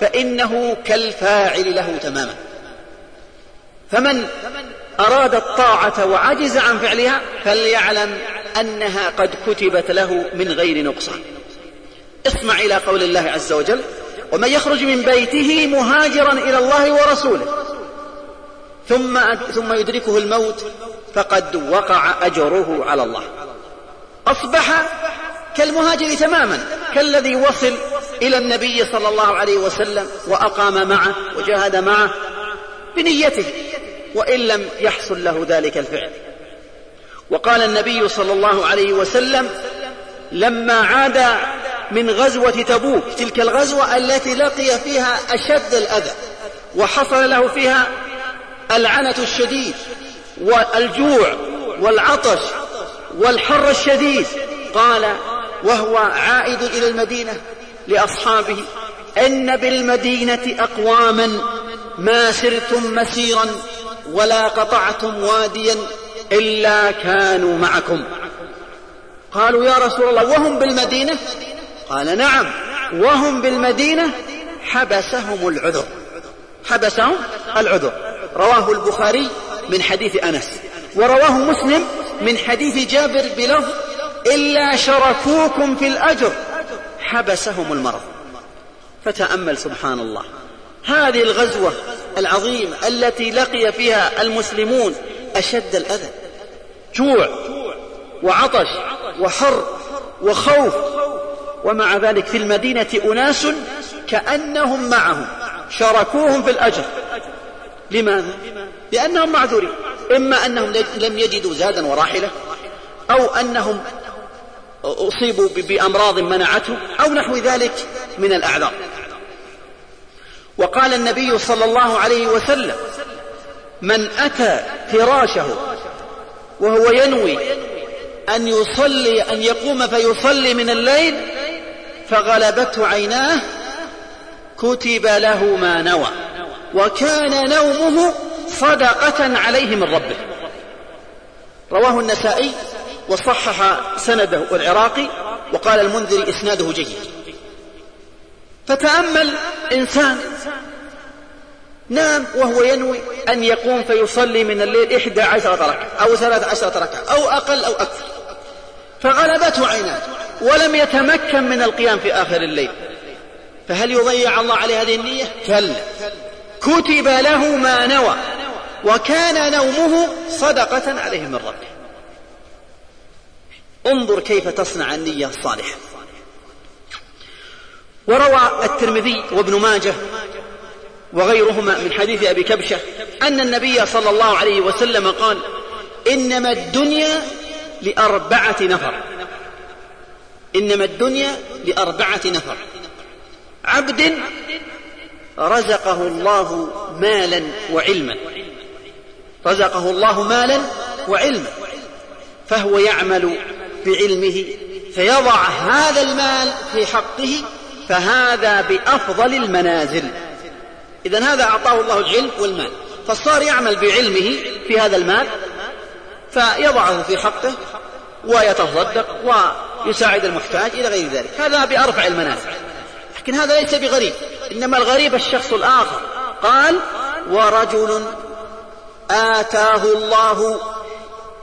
S2: فإنه كالفاعل له تماما. فمن أراد الطاعة وعجز عن فعلها فليعلم أنها قد كتبت له من غير نقصان. اسمع إلى قول الله عز وجل ومن يخرج من بيته مهاجرا إلى الله ورسوله. ثم ثم يدركه الموت فقد وقع أجره على الله. أصبح كالمهاجر تماما كالذي وصل إلى النبي صلى الله عليه وسلم وأقام معه وجاهد معه بنيته وإن لم يحصل له ذلك الفعل. وقال النبي صلى الله عليه وسلم لما عاد من غزوة تبوك تلك الغزوة التي لقي فيها أشد الأذى وحصل له فيها العنة الشديد والجوع والعطش والحر الشديد. قال وهو عائد إلى المدينة لأصحابه إن بالمدينة أقواما ما سرتم مسيرا ولا قطعتم واديا إلا كانوا معكم. قالوا يا رسول الله وهم بالمدينة؟ قال نعم. وهم بالمدينة حبسهم العذر. حبسهم العذر. رواه البخاري من حديث أنس. ورواه مسلم من حديث جابر بلفظ إلا شركوكم في الأجر. حبسهم المرض. فتأمل سبحان الله. هذه الغزوة العظيمة التي لقي فيها المسلمون أشد الأذى. جوع وعطش وحر وخوف ومع ذلك في المدينة أناس كأنهم معهم شاركوهم في الأجر. لماذا؟ لأنهم معذورين. إما أنهم لم يجدوا زادا وراحلة أو أنهم أصيبوا بأمراض منعتهم أو نحو ذلك من الأعذار. وقال النبي صلى الله عليه وسلم من أتى فراشه وهو ينوي أن يصلي أن يقوم فيصلي من الليل فغلبته عيناه كتب له ما نوى وكان نومه صدقة عليه من ربه. رواه النسائي وصحح سنده العراقي وقال المنذر إسناده جيد. فتأمل إنسان نام وهو ينوي أن يقوم فيصلي من الليل إحدى عشرة ركعة أو ثلاث عشرة ركعة أو أقل أو أكثر. فغلبته عيناه ولم يتمكن من القيام في آخر الليل. فهل يضيع الله عليه هذه النية؟ كلا. كتب له ما نوى وكان نومه صدقة عليه من ربه. انظر كيف تصنع النية الصالحة. وروى الترمذي وابن ماجه وغيرهما من حديث أبي كبشة أن النبي صلى الله عليه وسلم قال إنما الدنيا لأربعة نفر. إنما الدنيا لأربعة نفر. عبد رزقه الله مالا وعلما. رزقه الله مالا وعلما. فهو يعمل بعلمه فيضع هذا المال في حقه فهذا بأفضل المنازل. إذا هذا أعطاه الله العلم والمال. فصار يعمل بعلمه في هذا المال فيضعه في حقه ويتصدق ويساعد المحتاج إلى غير ذلك. هذا بأرفع المنازل لكن هذا ليس بغريب. إنما الغريب الشخص الآخر. قال ورجل آتاه الله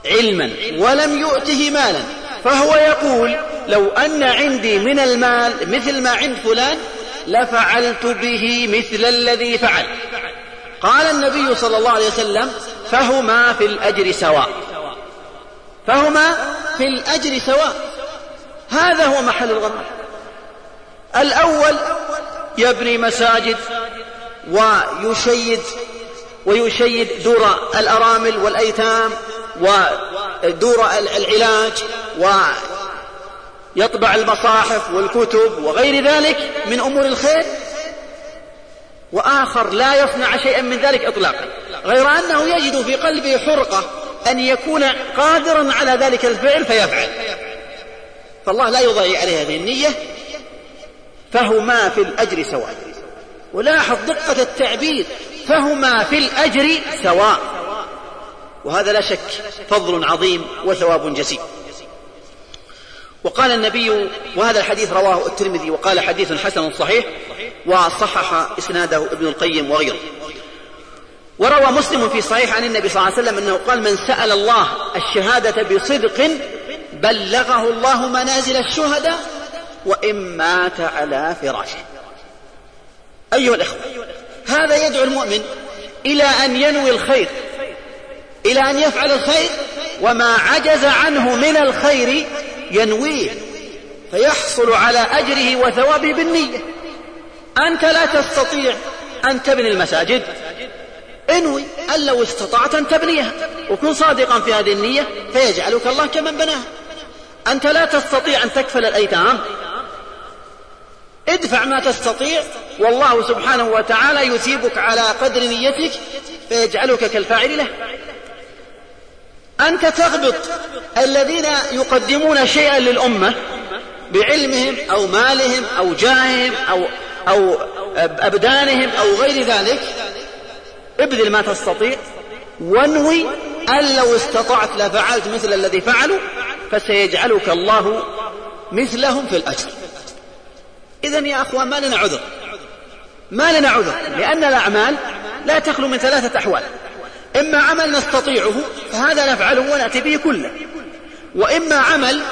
S2: علما ولم يؤته مالا. فهو يقول لو أن عندي من المال مثل ما عند فلان لفعلت به مثل الذي فعل. قال النبي صلى الله عليه وسلم فهما في الأجر سواء. فهما في الأجر سواء. هذا هو محل الغرام الأول يبني مساجد ويشيد ويشيد دور الأرامل والأيتام ودور العلاج ويطبع المصاحف والكتب وغير ذلك من أمور الخير. وآخر لا يصنع شيئا من ذلك إطلاقا. غير أنه يجد في قلبه حرقة أن يكون قادرا على ذلك الفعل فيفعل. فالله لا يضيع عليه هذه النية فهما في الأجر سواء. ولاحظ دقة التعبير فهما في الأجر سواء. وهذا لا شك فضل عظيم وثواب جسيم. وقال النبي وهذا الحديث رواه الترمذي وقال حديث حسن صحيح وصحح إسناده ابن القيم وغيره. وروى مسلم في صحيح عن النبي صلى الله عليه وسلم أنه قال من سأل الله الشهادة بصدق بلغه الله منازل الشهداء وإن مات على فراشه. أيها الإخوة هذا يدعو المؤمن إلى أن ينوي الخير إلى أن يفعل الخير وما عجز عنه من الخير ينويه فيحصل على أجره وثوابه بالنية. أنت لا تستطيع أن تبني المساجد انوي أن لو استطعت أن تبنيها. وكن صادقا في هذه النية فيجعلك الله كمن بناها أنت لا تستطيع أن تكفل الأيتام. ادفع ما تستطيع. والله سبحانه وتعالى يثيبك على قدر نيتك فيجعلك كالفاعل له. أنت تغبط الذين يقدمون شيئا للأمة بعلمهم أو مالهم أو جاههم أو أو أبدانهم أو غير ذلك. ابذل ما تستطيع وانوي أن لو استطعت لفعلت مثل الذي فعلوا فسيجعلك الله مثلهم في الأجر. إذا يا أخوان ما لنا عذر. ما لنا عذر لأن الأعمال لا تخلو من ثلاثة أحوال. إما عمل نستطيعه فهذا نفعله ونأتي به كله. وإما عمل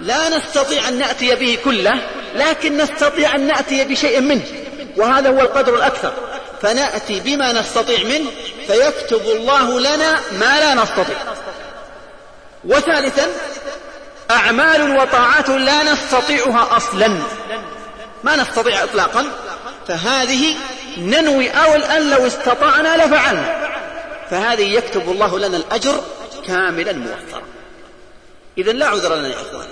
S2: لا نستطيع أن نأتي به كله لكن نستطيع أن نأتي بشيء منه وهذا هو القدر الأكثر. فنأتي بما نستطيع منه فيكتب الله لنا ما لا نستطيع. وثالثا أعمال وطاعات لا نستطيعها أصلا. ما نستطيع إطلاقا؟ فهذه ننوي أول أن لو استطعنا لفعلنا. فهذه يكتب الله لنا الأجر كاملا موفرا. إذا لا عذر لنا يا إخوان.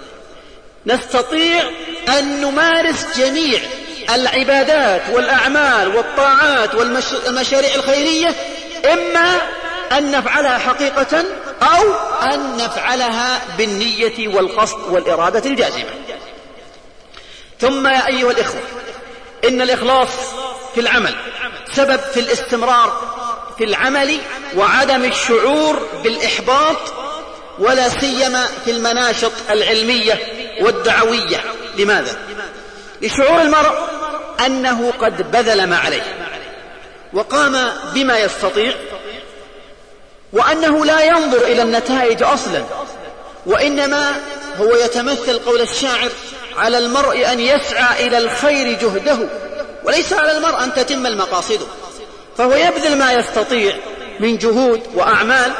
S2: نستطيع أن نمارس جميع العبادات والأعمال والطاعات والمشاريع الخيرية إما أن نفعلها حقيقة أو أن نفعلها بالنية والقصد والإرادة الجازمة ثم يا أيها الإخوة إن الإخلاص في العمل سبب في الاستمرار في العمل وعدم الشعور بالإحباط ولا سيما في المناشط العلمية والدعوية لماذا؟ لشعور المرء أنه قد بذل ما عليه وقام بما يستطيع وأنه لا ينظر إلى النتائج أصلا وإنما هو يتمثل قول الشاعر على المرء أن يسعى إلى الخير جهده وليس على المرء أن تتم المقاصد فهو يبذل ما يستطيع من جهود وأعمال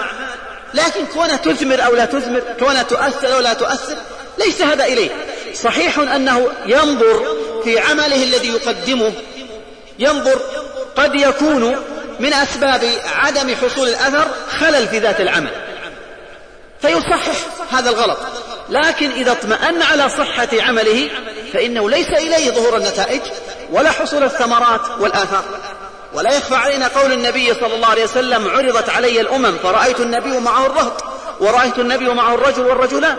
S2: لكن كونها تثمر أو لا تثمر كونها تؤثر أو لا تؤثر ليس هذا إليه. صحيح أنه ينظر في عمله الذي يقدمه ينظر قد يكون من أسباب عدم حصول الأثر خلل في ذات العمل. فيصحح هذا الغلط. لكن إذا اطمأن على صحة عمله فإنه ليس إليه ظهور النتائج ولا حصول الثمرات والآثار. ولا يخفى علينا قول النبي صلى الله عليه وسلم عرضت علي الأمم فرأيت النبي معه الرهط ورأيت النبي معه الرجل والرجلان.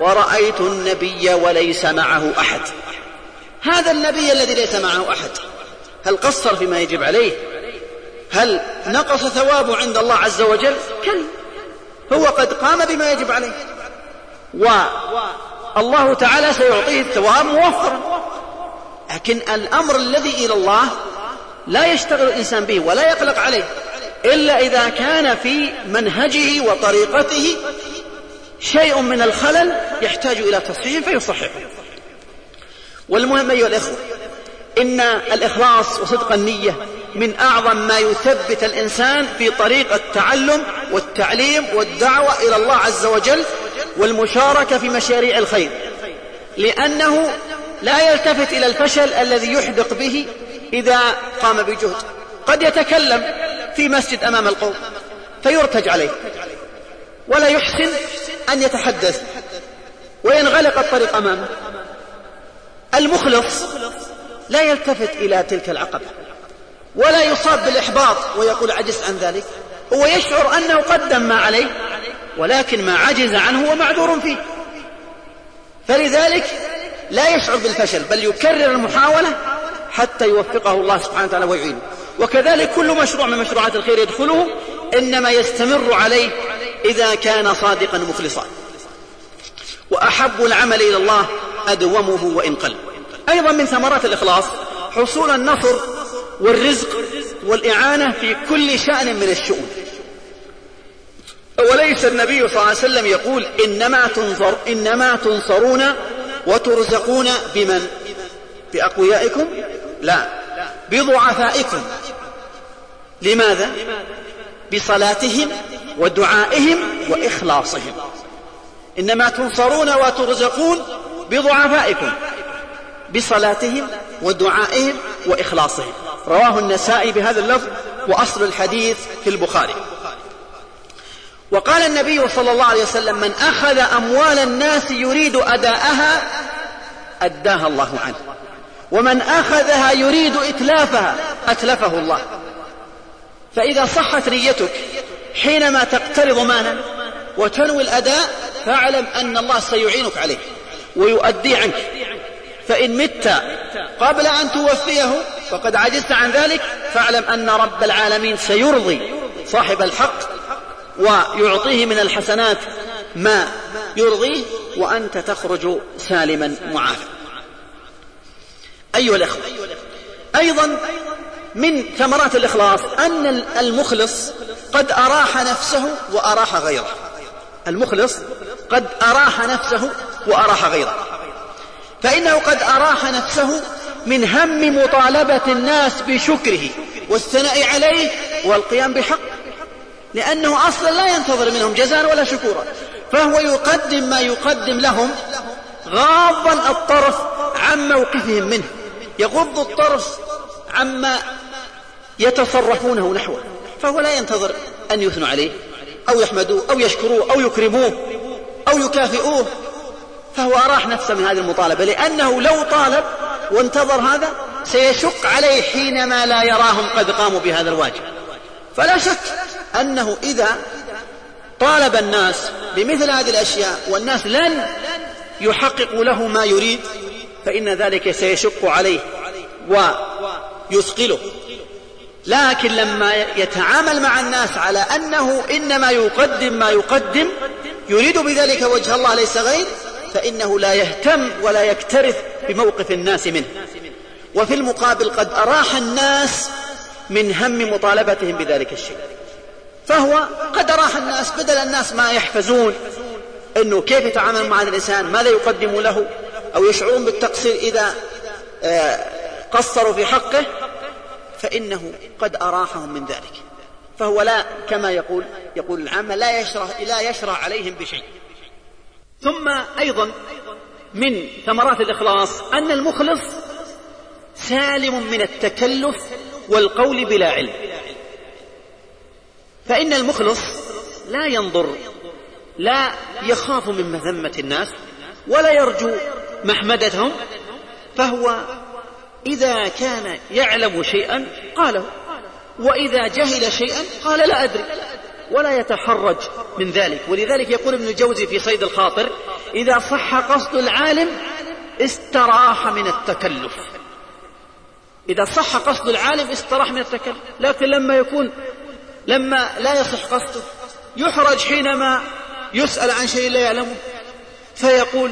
S2: ورأيت النبي وليس معه أحد. هذا النبي الذي ليس معه أحد. هل قصر فيما يجب عليه؟ هل نقص ثوابه عند الله عز وجل؟ كلا. هو قد قام بما يجب عليه. والله تعالى سيعطيه الثواب موفرا. لكن الأمر الذي إلى الله لا يشتغل الإنسان به ولا يقلق عليه إلا إذا كان في منهجه وطريقته شيء من الخلل يحتاج إلى تصحيح فيصححه والمهم أيها الإخوة إن الإخلاص وصدق النية من أعظم ما يثبت الإنسان في طريق التعلم والتعليم والدعوة إلى الله عز وجل والمشاركة في مشاريع الخير. لأنه لا يلتفت إلى الفشل الذي يحدق به إذا قام بجهد. قد يتكلم في مسجد أمام القوم فيرتج عليه. ولا يحسن أن يتحدث وينغلق الطريق أمامه. المخلص لا يلتفت إلى تلك العقبة ولا يصاب بالإحباط ويقول عجزت عن ذلك. هو يشعر أنه قدم ما عليه ولكن ما عجز عنه هو معذور فيه. فلذلك لا يشعر بالفشل بل يكرر المحاولة حتى يوفقه الله سبحانه وتعالى ويعينه. وكذلك كل مشروع من مشروعات الخير يدخله إنما يستمر عليه إذا كان صادقا مخلصا. وأحب العمل إلى الله أدومه وإن قل. أيضا من ثمرات الإخلاص حصول النصر والرزق والإعانة في كل شأن من الشؤون. وليس النبي صلى الله عليه وسلم يقول إنما تنصر إنما تنصرون وترزقون بمن؟ بأقويائكم؟ لا. بضعفائكم. لماذا؟ بصلاتهم ودعائهم وإخلاصهم. إنما تنصرون وترزقون بضعفائكم بصلاتهم ودعائهم وإخلاصهم. رواه النسائي بهذا اللفظ وأصل الحديث في البخاري. وقال النبي صلى الله عليه وسلم من أخذ أموال الناس يريد أداءها أداها الله عنه. ومن أخذها يريد إتلافها أتلفه الله. فإذا صحت نيتك حينما تقترض مالا وتنوي الأداء فاعلم أن الله سيعينك عليه ويؤدي عنك. فإن مت قبل أن توفيه وقد عجزت عن ذلك فاعلم أن رب العالمين سيرضي صاحب الحق ويعطيه من الحسنات ما يرضيه وأنت تخرج سالما معافى. أيها الأخوة أيضا من ثمرات الإخلاص أن المخلص قد أراح نفسه وأراح غيره. المخلص قد أراح نفسه وأراح غيره. فإنه قد أراح نفسه من هم مطالبة الناس بشكره والثناء عليه والقيام بحق. لأنه أصلا لا ينتظر منهم جزاء ولا شكورا. فهو يقدم ما يقدم لهم غاضا الطرف عن موقفهم منه. يغض الطرف عما يتصرفونه نحوه. فهو لا ينتظر أن يثنوا عليه أو يحمدوه أو يشكروه أو يكرموه أو يكافئوه. فهو أراح نفسه من هذه المطالبة لأنه لو طالب وانتظر هذا سيشق عليه حينما لا يراهم قد قاموا بهذا الواجب. فلا شك أنه إذا طالب الناس بمثل هذه الأشياء والناس لن يحققوا له ما يريد فإن ذلك سيشق عليه ويثقله. لكن لما يتعامل مع الناس على أنه إنما يقدم ما يقدم يريد بذلك وجه الله ليس غير فإنه لا يهتم ولا يكترث بموقف الناس منه. وفي المقابل قد أراح الناس من هم مطالبتهم بذلك الشيء. فهو قد أراح الناس بدل الناس ما يحفزون أنه كيف يتعامل مع الإنسان ماذا يقدم له أو يشعرون بالتقصير إذا آه، قصروا في حقه فإنه قد أراحهم من ذلك. فهو لا كما يقول يقول العامة لا يشرع لا يشرع عليهم بشيء. ثم أيضا من ثمرات الإخلاص أن المخلص سالم من التكلف والقول بلا علم. فإن المخلص لا ينظر لا يخاف من مذمة الناس ولا يرجو محمدتهم فهو إذا كان يعلم شيئا قاله. وإذا جهل شيئا قال لا أدري ولا يتحرج من ذلك. ولذلك يقول ابن الجوزي في صيد الخاطر إذا صح قصد العالم استراح من التكلف. إذا صح قصد العالم استراح من التكلف. لكن لما يكون لما لا يصح قصده يحرج حينما يسأل عن شيء لا يعلمه فيقول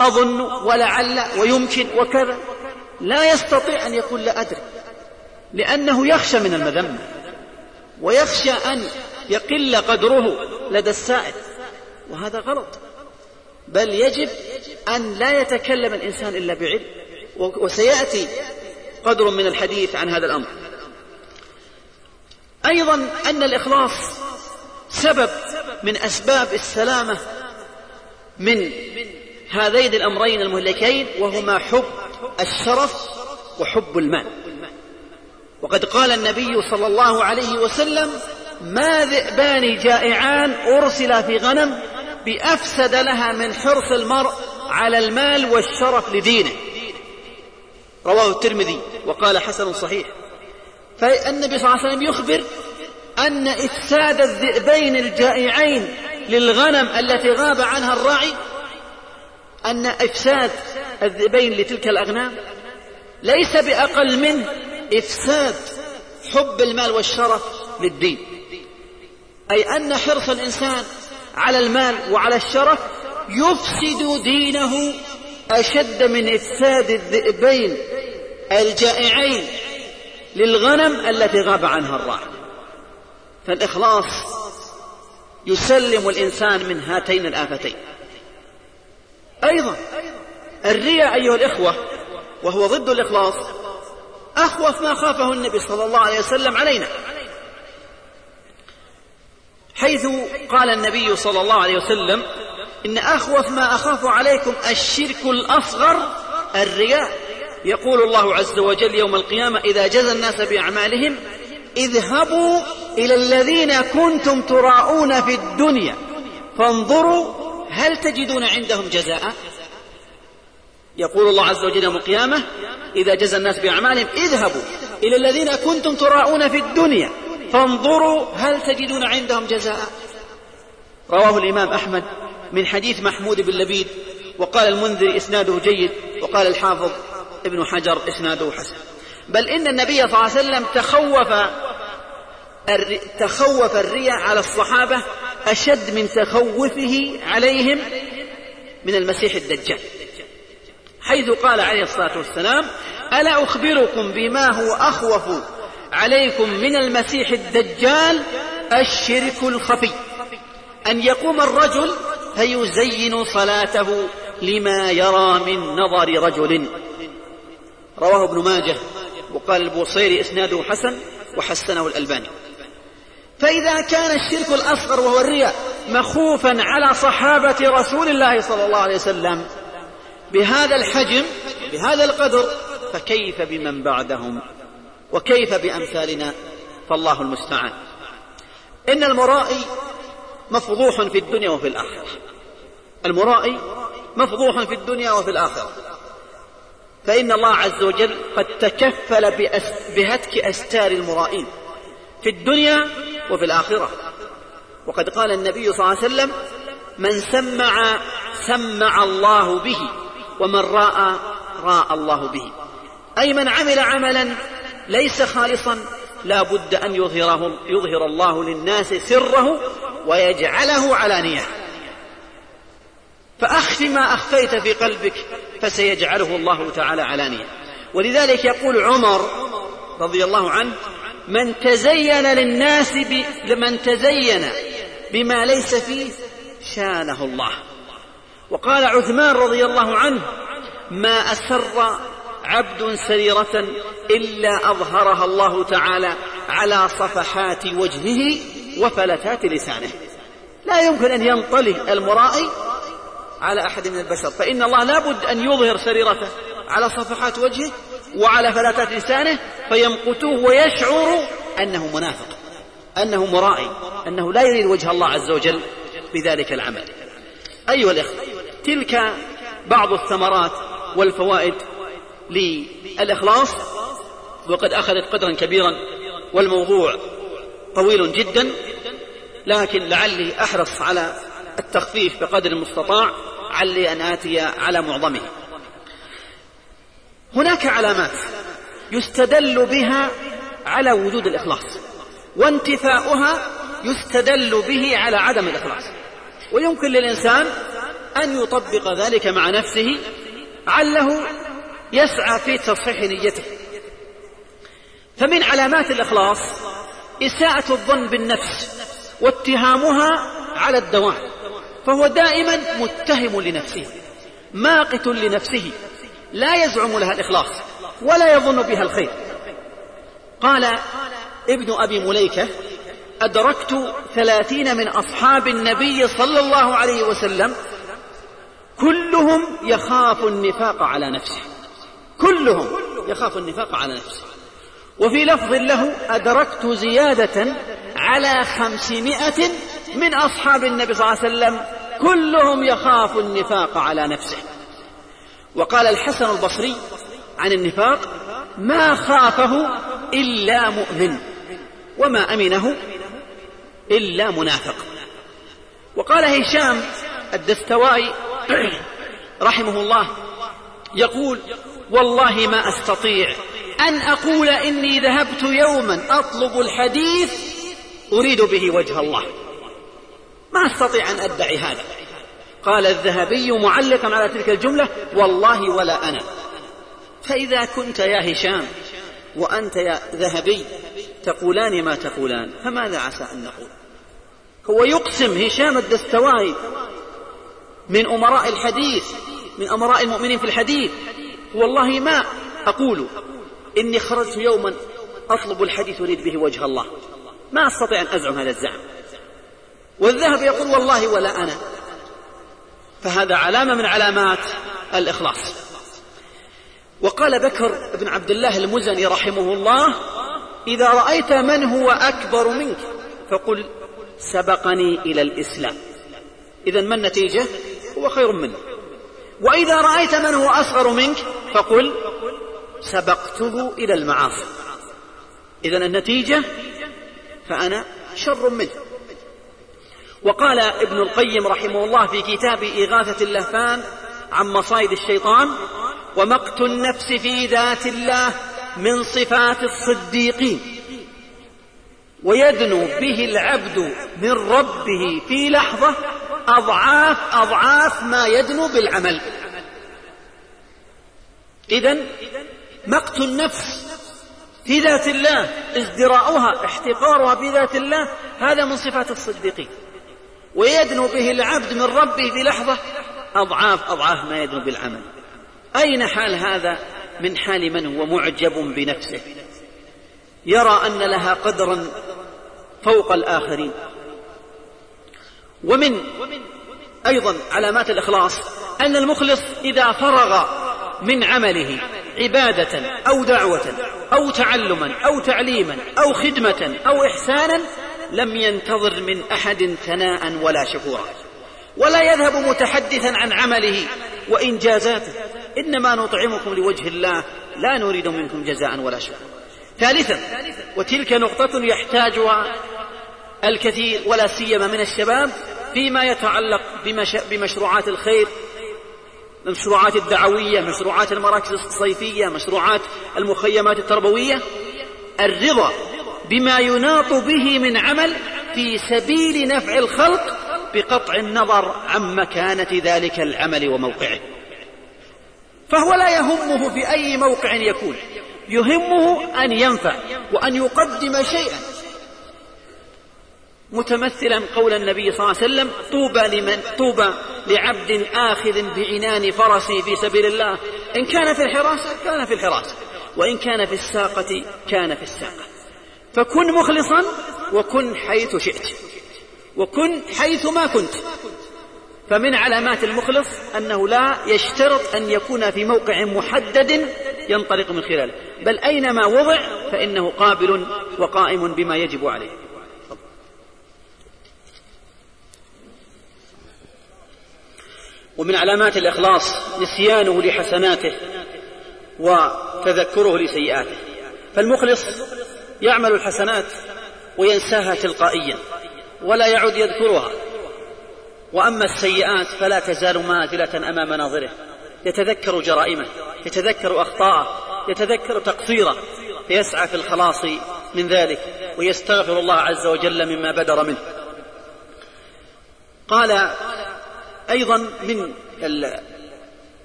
S2: أظن ولعل ويمكن وكذا. لا يستطيع أن يقول لا أدري لأنه يخشى من المذمة ويخشى أن يقل قدره لدى السائل وهذا غلط. بل يجب أن لا يتكلم الإنسان إلا بعلم وسيأتي قدر من الحديث عن هذا الأمر. أيضا أن الإخلاص سبب من أسباب السلامة من هذين الأمرين المهلكين وهما حب الشرف وحب المال. وقد قال النبي صلى الله عليه وسلم ما ذئبان جائعان أرسلا في غنم بأفسد لها من حرص المرء على المال والشرف لدينه. رواه الترمذي وقال حسن صحيح. فالنبي صلى الله عليه وسلم يخبر أن إفساد الذئبين الجائعين للغنم التي غاب عنها الراعي أن إفساد الذئبين لتلك الأغنام ليس بأقل من إفساد حب المال والشرف للدين. أي أن حرص الإنسان على المال وعلى الشرف يفسد دينه أشد من إفساد الذئبين الجائعين للغنم التي غاب عنها الراعي. فالإخلاص يسلم الإنسان من هاتين الآفتين. أيضا. الرياء أيها الإخوة وهو ضد الإخلاص أخوف ما خافه النبي صلى الله عليه وسلم علينا. حيث قال النبي صلى الله عليه وسلم إن أخوف ما أخاف عليكم الشرك الأصغر الرياء. يقول الله عز وجل يوم القيامة إذا جزى الناس بأعمالهم اذهبوا إلى الذين كنتم تراءون في الدنيا فانظروا هل تجدون عندهم جزاء؟ يقول الله عز وجل يوم القيامة إذا جزى الناس بأعمالهم اذهبوا إلى الذين كنتم تراءون في الدنيا فانظروا هل تجدون عندهم جزاء؟ رواه الإمام أحمد من حديث محمود بن لبيد وقال المنذر إسناده جيد وقال الحافظ ابن حجر إسناده حسن. بل إن النبي صلى الله عليه وسلم تخوف تخوف الرياء على الصحابة أشد من تخوفه عليهم من المسيح الدجال. حيث قال عليه الصلاة والسلام ألا أخبركم بما هو أخوف عليكم من المسيح الدجال؟ الشرك الخفي. أن يقوم الرجل فيزين صلاته لما يرى من نظر رجل. رواه ابن ماجه وقال البوصيري إسناده حسن وحسنه الألباني. فإذا كان الشرك الأصغر وهو الرياء مخوفا على صحابة رسول الله صلى الله عليه وسلم بهذا الحجم بهذا القدر فكيف بمن بعدهم؟ وكيف بأمثالنا؟ فالله المستعان. إن المرائي مفضوح في الدنيا وفي الآخرة. المرائي مفضوح في الدنيا وفي الآخرة. فإن الله عز وجل قد تكفل بهتك أستار المرائين. في الدنيا وفي الآخرة. وقد قال النبي صلى الله عليه وسلم من سمع سمع الله به ومن رأى رأى الله به. أي من عمل عملا ليس خالصا لا بد أن يظهره يظهر الله للناس سره ويجعله علانيه فاخف ما أخفيت في قلبك فسيجعله الله تعالى علانيه ولذلك يقول عمر رضي الله عنه من تزين للناس ب... من تزين بما ليس فيه شانه الله. وقال عثمان رضي الله عنه ما أسر عبد سريرة إلا أظهرها الله تعالى على صفحات وجهه وفلتات لسانه. لا يمكن أن ينطلي المرائي على أحد من البشر. فإن الله لابد أن يظهر سريرته على صفحات وجهه وعلى فلتات لسانه فيمقتوه ويشعر أنه منافق أنه مرائي أنه لا يريد وجه الله عز وجل بذلك العمل. أيها الإخوة تلك بعض الثمرات والفوائد للإخلاص وقد أخذت قدرا كبيرا والموضوع طويل جدا لكن لعلي أحرص على التخفيف بقدر المستطاع علي أن آتي على معظمه. هناك علامات يستدل بها على وجود الإخلاص وانتفاؤها يستدل به على عدم الإخلاص. ويمكن للإنسان أن يطبق ذلك مع نفسه عله يسعى في تصحيح نيته. فمن علامات الإخلاص إساءة الظن بالنفس واتهامها على الدوام فهو دائما متهم لنفسه ماقت لنفسه لا يزعم لها الإخلاص ولا يظن بها الخير. قال ابن أبي مليكة أدركت ثلاثين من أصحاب النبي صلى الله عليه وسلم كلهم يخاف النفاق على نفسه. كلهم يخاف النفاق على نفسه. وفي لفظ له أدركت زيادة على خمسمائة من أصحاب النبي صلى الله عليه وسلم كلهم يخاف النفاق على نفسه. وقال الحسن البصري عن النفاق ما خافه إلا مؤمن وما أمنه إلا منافق. وقال هشام الدستوائي رحمه الله يقول والله ما أستطيع أن أقول إني ذهبت يوما أطلب الحديث أريد به وجه الله. ما أستطيع أن أدعي هذا. قال الذهبي معلقا على تلك الجملة والله ولا أنا. فإذا كنت يا هشام وأنت يا ذهبي تقولان ما تقولان فماذا عسى أن نقول؟ هو يقسم هشام الدستوائي من أمراء الحديث من أمراء المؤمنين في الحديث. والله ما أقول إني خرجت يوما أطلب الحديث أريد به وجه الله. ما أستطيع أن أزعم هذا الزعم. والذهب يقول والله ولا أنا. فهذا علامة من علامات الإخلاص. وقال بكر بن عبد الله المزني رحمه الله إذا رأيت من هو أكبر منك فقل سبقني إلى الإسلام. إذا ما النتيجة؟ هو خير منه وإذا رأيت من هو أصغر منك فقل سبقته إلى المعاصي. إذا النتيجة؟ فأنا شر منه. وقال ابن القيم رحمه الله في كتاب إغاثة اللهفان عن مصائد الشيطان ومقت النفس في ذات الله من صفات الصديقين. ويدنو به العبد من ربه في لحظة أضعاف أضعاف ما يدنو بالعمل. إذا مقت النفس في ذات الله ازدراؤها احتقارها في ذات الله هذا من صفات الصديقين. ويدنو به العبد من ربه في لحظة أضعاف أضعاف ما يدنو بالعمل. أين حال هذا؟ من حال من هو معجب بنفسه. يرى أن لها قدرا فوق الآخرين. ومن أيضا علامات الإخلاص أن المخلص إذا فرغ من عمله عبادة أو دعوة أو تعلما أو تعليما أو خدمة أو إحسانا لم ينتظر من أحد ثناء ولا شكورا ولا يذهب متحدثا عن عمله وإنجازاته إنما نطعمكم لوجه الله لا نريد منكم جزاء ولا شكرا ثالثا وتلك نقطة يحتاجها الكثير ولا سيما من الشباب فيما يتعلق بمشروعات الخير المشروعات الدعوية مشروعات المراكز الصيفية مشروعات المخيمات التربوية. الرضا بما يناط به من عمل في سبيل نفع الخلق بقطع النظر عن مكانة ذلك العمل وموقعه. فهو لا يهمه في أي موقع يكون. يهمه أن ينفع وأن يقدم شيئا. متمثلا قول النبي صلى الله عليه وسلم طوبى لمن طوبى لعبد آخذ بعنان فرسه في سبيل الله. إن كان في الحراسة كان في الحراسة وإن كان في الساقة كان في الساقة. فكن مخلصا وكن حيث شئت. وكن حيث ما كنت. فمن علامات المخلص أنه لا يشترط أن يكون في موقع محدد ينطلق من خلاله. بل أينما وضع فإنه قابل وقائم بما يجب عليه. ومن علامات الإخلاص نسيانه لحسناته وتذكره لسيئاته. فالمخلص يعمل الحسنات وينساها تلقائيا ولا يعد يذكرها. وأما السيئات فلا تزال ماثله أمام ناظره. يتذكر جرائمه يتذكر أخطاءه يتذكر تقصيره. فيسعى في الخلاص من ذلك ويستغفر الله عز وجل مما بدر منه. قال أيضا من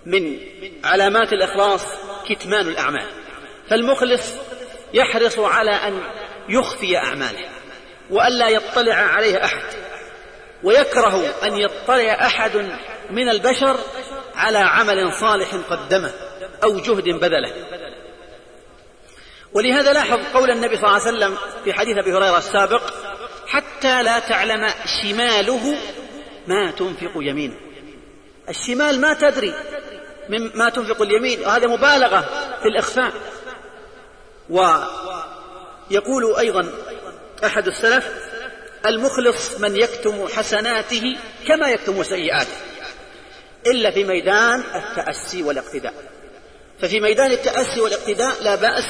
S2: من علامات الإخلاص كتمان الأعمال. فالمخلص يحرص على أن يخفي أعماله والا يطلع عليها أحد ويكره أن يطلع أحد من البشر على عمل صالح قدمه أو جهد بذله. ولهذا لاحظ قول النبي صلى الله عليه وسلم في حديث أبي هريرة السابق حتى لا تعلم شماله ما تنفق يمينه. الشمال ما تدري مما تنفق اليمين وهذا مبالغة في الإخفاء. ويقول أيضا أحد السلف المخلص من يكتم حسناته كما يكتم سيئاته إلا في ميدان التأسي والاقتداء. ففي ميدان التأسي والاقتداء لا بأس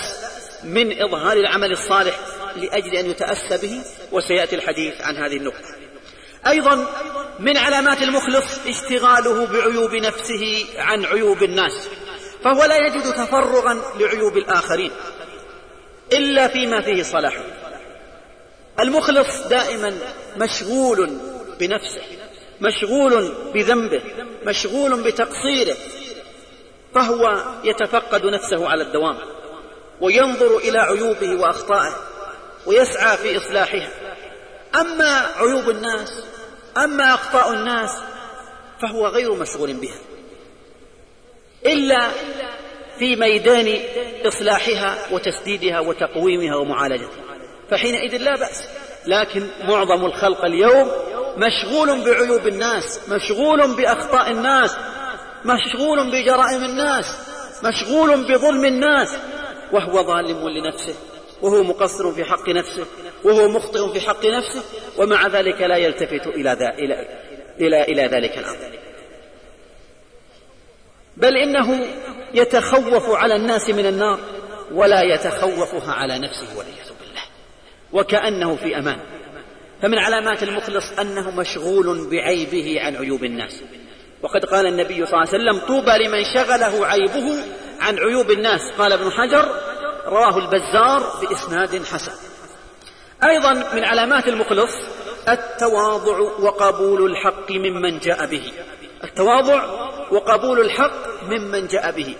S2: من إظهار العمل الصالح لأجل أن يتأسى به وسيأتي الحديث عن هذه النقطة. أيضا من علامات المخلص اشتغاله بعيوب نفسه عن عيوب الناس فهو لا يجد تفرغا لعيوب الآخرين. إلا فيما فيه صلاحه المخلص دائما مشغول بنفسه مشغول بذنبه مشغول بتقصيره فهو يتفقد نفسه على الدوام وينظر إلى عيوبه وأخطائه ويسعى في إصلاحها. أما عيوب الناس أما أخطاء الناس فهو غير مشغول بها. إلا في ميدان إصلاحها وتسديدها وتقويمها ومعالجتها. فحينئذ لا بأس. لكن معظم الخلق اليوم مشغول بعيوب الناس مشغول بأخطاء الناس مشغول بجرائم الناس مشغول بظلم الناس. وهو ظالم لنفسه وهو مقصر في حق نفسه وهو مخطئ في حق نفسه ومع ذلك لا يلتفت إلى, ذا إلى, إلى, إلى ذلك الأمر. بل إنه يتخوف على الناس من النار ولا يتخوفها على نفسه والعياذ بالله. وكأنه في أمان. فمن علامات المخلص أنه مشغول بعيبه عن عيوب الناس. وقد قال النبي صلى الله عليه وسلم طوبى لمن شغله عيبه عن عيوب الناس. قال ابن حجر رواه البزار بإسناد حسن. أيضا من علامات المخلص التواضع وقبول الحق ممن جاء به. التواضع وقبول الحق ممن جاء به.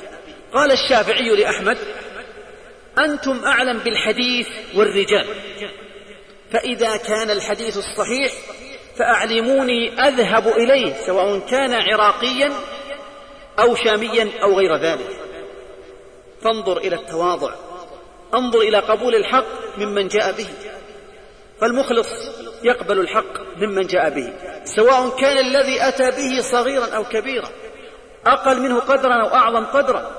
S2: قال الشافعي لأحمد أنتم أعلم بالحديث والرجال. فإذا كان الحديث الصحيح فأعلموني أذهب إليه سواء كان عراقيا أو شاميا أو غير ذلك. فانظر إلى التواضع. انظر إلى قبول الحق ممن جاء به. فالمخلص يقبل الحق ممن جاء به. سواء كان الذي أتى به صغيرا أو كبيرا أقل منه قدرا أو أعظم قدرا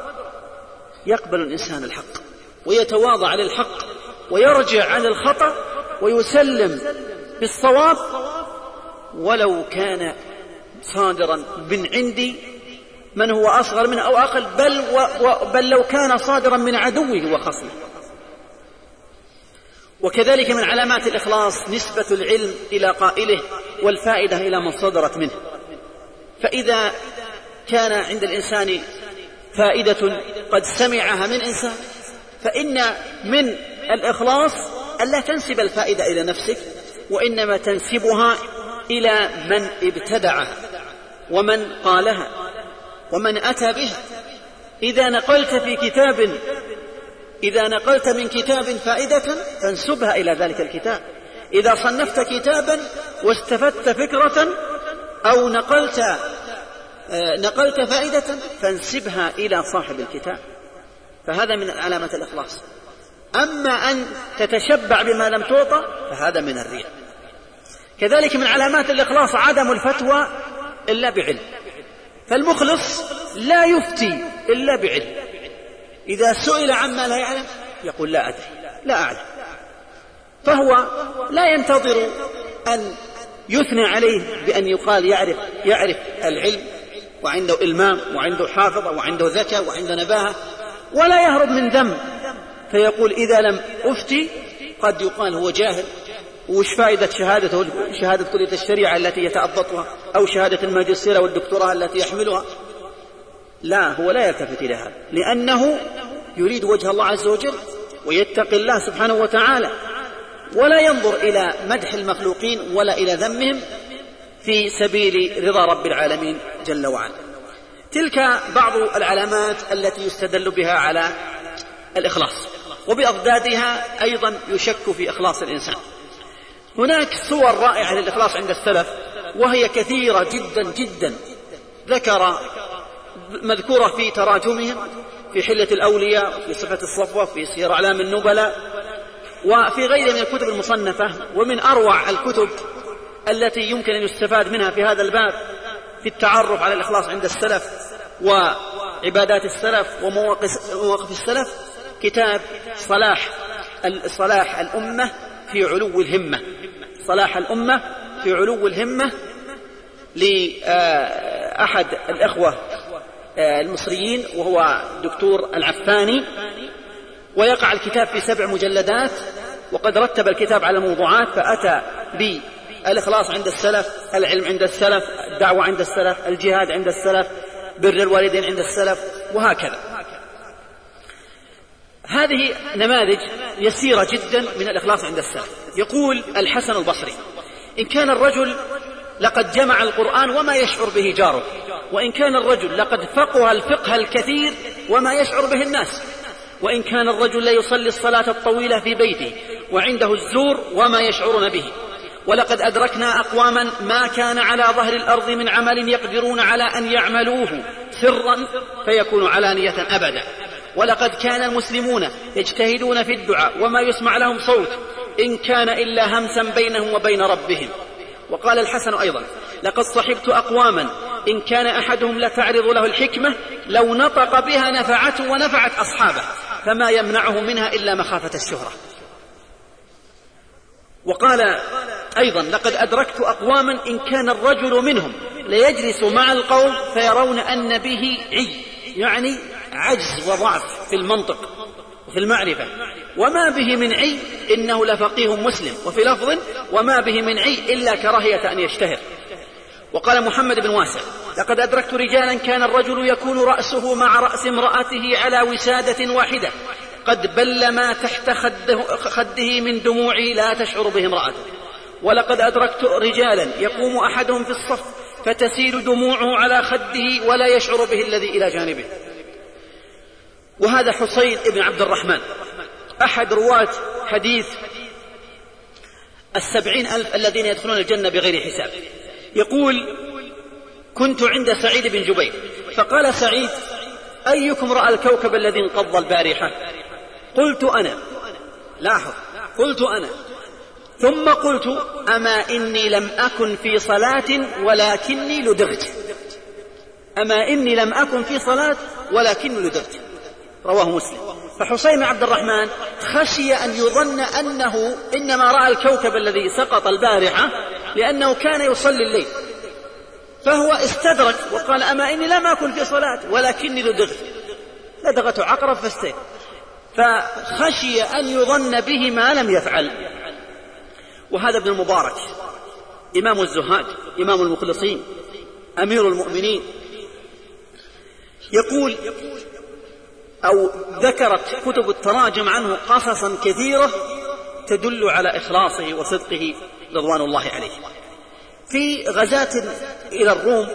S2: يقبل الإنسان الحق ويتواضع للحق ويرجع عن الخطأ ويسلم بالصواب. ولو كان صادرا من عندي من هو أصغر منه أو أقل بل, و و بل لو كان صادرا من عدوه وخصمه. وكذلك من علامات الإخلاص نسبة العلم إلى قائله والفائدة إلى من صدرت منه. فإذا كان عند الإنسان فائدة قد سمعها من إنسان فإن من الإخلاص ألا تنسب الفائدة إلى نفسك وإنما تنسبها إلى من ابتدعها ومن قالها ومن أتى بها. إذا نقلت في كتاب إذا نقلت من كتاب فائدة فانسبها إلى ذلك الكتاب. إذا صنفت كتابا واستفدت فكرة أو نقلت آه، نقلت فائدة فانسبها إلى صاحب الكتاب. فهذا من علامة الإخلاص. أما أن تتشبع بما لم تعطى فهذا من الرياء. كذلك من علامات الإخلاص عدم الفتوى إلا بعلم. فالمخلص لا يفتي إلا بعلم. إذا سئل عما لا يعلم يقول لا أدري لا أعلم. فهو لا ينتظر أن يثنى عليه بأن يقال يعرف يعرف العلم وعنده إلمام وعنده حافظة وعنده ذكاء وعنده نباهة ولا يهرب من ذنب. فيقول إذا لم أفتي قد يقال هو جاهل. وش فائدة شهادته شهادة كلية الشريعة التي يتأضطها أو شهادة الماجستير والدكتوراه التي يحملها؟ لا هو لا يلتفت إلى هذا لأنه يريد وجه الله عز وجل ويتقي الله سبحانه وتعالى. ولا ينظر إلى مدح المخلوقين ولا إلى ذمهم في سبيل رضا رب العالمين جل وعلا. تلك بعض العلامات التي يستدل بها على الإخلاص وبأضدادها أيضا يشك في إخلاص الإنسان. هناك صور رائعة للإخلاص عند السلف وهي كثيرة جدا جدا. ذكر مذكورة في تراجمهم في حلة الأولياء في صفة الصفوة في سير أعلام النبلاء وفي غيرها من الكتب المصنفة ومن أروع الكتب التي يمكن أن يستفاد منها في هذا الباب في التعرف على الإخلاص عند السلف وعبادات السلف ومواقف السلف كتاب صلاح صلاح الأمة في علو الهمة. صلاح الأمة في علو الهمة لأحد الإخوة المصريين وهو دكتور العفاني. ويقع الكتاب في سبع مجلدات وقد رتب الكتاب على موضوعات فأتى بالإخلاص عند السلف العلم عند السلف الدعوة عند السلف الجهاد عند السلف بر الوالدين عند السلف وهكذا. هذه نماذج يسيرة جدا من الإخلاص عند السلف. يقول الحسن البصري إن كان الرجل لقد جمع القرآن وما يشعر به جاره وإن كان الرجل لقد فقه الفقه الكثير وما يشعر به الناس وإن كان الرجل ليصلي الصلاة الطويلة في بيته وعنده الزور وما يشعرون به. ولقد أدركنا أقواما ما كان على ظهر الأرض من عمل يقدرون على أن يعملوه سرا فيكون علانية أبدا. ولقد كان المسلمون يجتهدون في الدعاء وما يسمع لهم صوت إن كان إلا همسا بينهم وبين ربهم. وقال الحسن أيضا لقد صحبت أقواما إن كان أحدهم لتعرض له الحكمة لو نطق بها نفعته ونفعت أصحابه فما يمنعه منها إلا مخافة الشهرة. وقال أيضا لقد أدركت أقواما إن كان الرجل منهم ليجلس مع القوم فيرون أن به عي يعني عجز وضعف في المنطق وفي المعرفة. وما به من عي إنه لفقيه مسلم وفي لفظ وما به من عي إلا كراهية أن يشتهر. وقال محمد بن واسع لقد أدركت رجالا كان الرجل يكون رأسه مع رأس امرأته على وسادة واحدة قد بل ما تحت خده, خده من دموع لا تشعر به امرأته. ولقد أدركت رجالا يقوم أحدهم في الصف فتسيل دموعه على خده ولا يشعر به الذي إلى جانبه. وهذا حسين بن عبد الرحمن. أحد رواة حديث السبعين ألف الذين يدخلون الجنة بغير حساب. يقول كنت عند سعيد بن جبير. فقال سعيد أيكم رأى الكوكب الذي انقض البارحة؟ قلت أنا. لاحظ قلت أنا. ثم قلت أما إني لم أكن في صلاة ولكني لدغت. أما إني لم أكن في صلاة ولكني لدغت. رواه مسلم. فحسين عبد الرحمن خشي أن يظن أنه إنما رأى الكوكب الذي سقط البارحة لأنه كان يصلي الليل. فهو استدرك وقال أما إني لم أكن في صلاة ولكني لدغت. لدغته عقرب فاستيقظ فخشي أن يظن به ما لم يفعل. وهذا ابن المبارك إمام الزهاد إمام المخلصين أمير المؤمنين يقول أو ذكرت كتب التراجم عنه قصصا كثيرة تدل على إخلاصه وصدقه. رضوان الله عليه. في غزاة إلى الروم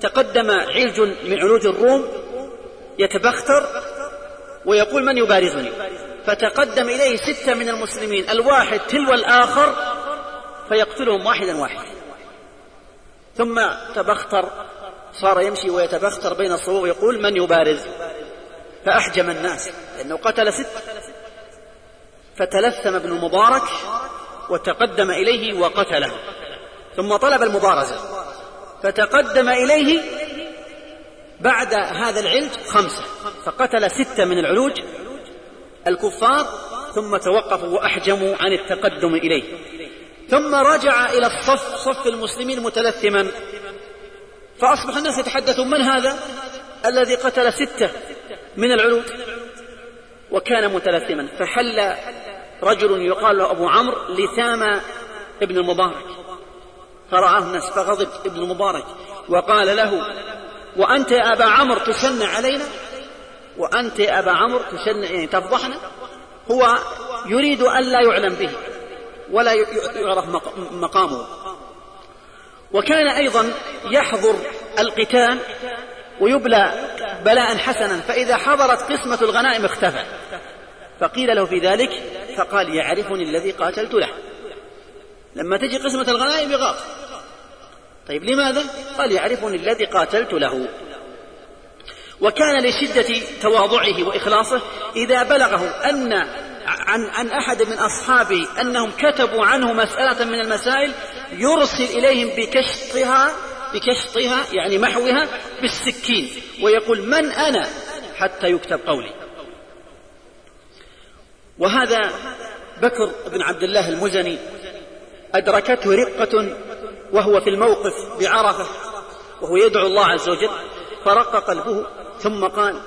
S2: تقدم علج من علوج الروم يتبختر ويقول من يبارزني؟ فتقدم إليه ستة من المسلمين الواحد تلو الآخر فيقتلهم واحدا واحدا ثم تبختر صار يمشي ويتبختر بين الصفوف ويقول من يبارز؟ فأحجم الناس لأنه قتل ست. فتلثم ابن المبارك وتقدم إليه وقتله. ثم طلب المبارزة. فتقدم إليه بعد هذا العلج خمسة. فقتل ستة من العلوج الكفار ثم توقفوا وأحجموا عن التقدم إليه. ثم رجع إلى الصف صف المسلمين متلثما. فأصبح الناس يتحدثون من هذا؟ الذي قتل ستة من العلوج. وكان متلثما. فحل رجل يقال له أبو عمرو لثام ابن المبارك. فرآه الناس فغضب ابن المبارك وقال له وأنت يا أبا عمرو تشنع علينا؟ وأنت يا أبا عمرو تشنع يعني تفضحنا؟ هو يريد أن لا يعلم به ولا يعرف مقامه. وكان أيضا يحضر القتال ويبلى بلاء حسنا فإذا حضرت قسمة الغنائم اختفى. فقيل له في ذلك فقال يعرفني الذي قاتلت له. لما تجي قسمة الغنائم يغاض. طيب لماذا؟ قال يعرفني الذي قاتلت له. وكان لشدة تواضعه وإخلاصه إذا بلغه أن عن عن أحد من أصحابه أنهم كتبوا عنه مسألة من المسائل يرسل إليهم بكشطها بكشطها يعني محوها بالسكين ويقول من أنا؟ حتى يكتب قولي. وهذا بكر بن عبد الله المزني أدركته رقة وهو في الموقف بعرفة وهو يدعو الله عز وجل فرق قلبه ثم قال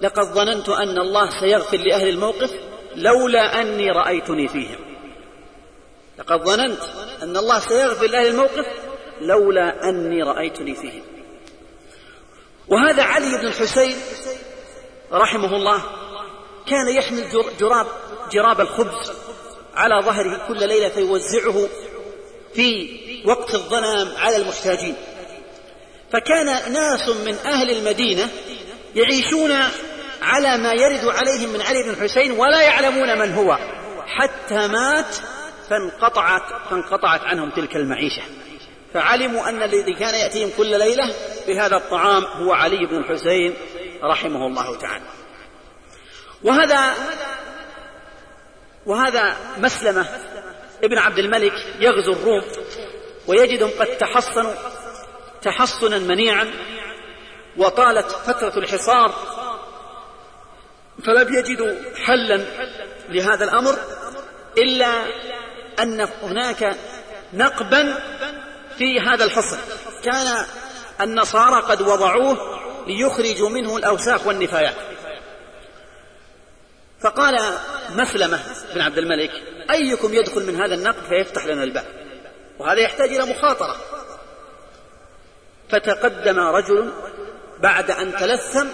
S2: لقد ظننت أن الله سيغفر لأهل الموقف لولا أني رأيتني فيهم. لقد ظننت أن الله سيغفر لأهل الموقف لولا أني رأيتني فيهم. وهذا علي بن الحسين رحمه الله كان يحمل جراب جراب الخبز على ظهره كل ليلة فيوزعه في وقت الظلام على المحتاجين. فكان ناس من أهل المدينة يعيشون على ما يرد عليهم من علي بن الحسين ولا يعلمون من هو. حتى مات فانقطعت فانقطعت عنهم تلك المعيشة. فعلموا أن الذي كان يأتيهم كل ليلة بهذا الطعام هو علي بن الحسين رحمه الله تعالى. وهذا وهذا مسلمة. ابن عبد الملك يغزو الروم ويجدهم قد تحصنوا تحصنا منيعا وطالت فترة الحصار فلم يجدوا حلا لهذا الأمر إلا أن هناك نقبا في هذا الحصن. كان النصارى قد وضعوه ليخرجوا منه الأوساخ والنفايات. فقال مسلمة بن عبد الملك أيكم يدخل من هذا النقب فيفتح لنا الباب؟ وهذا يحتاج إلى مخاطرة. فتقدم رجل بعد أن تلثم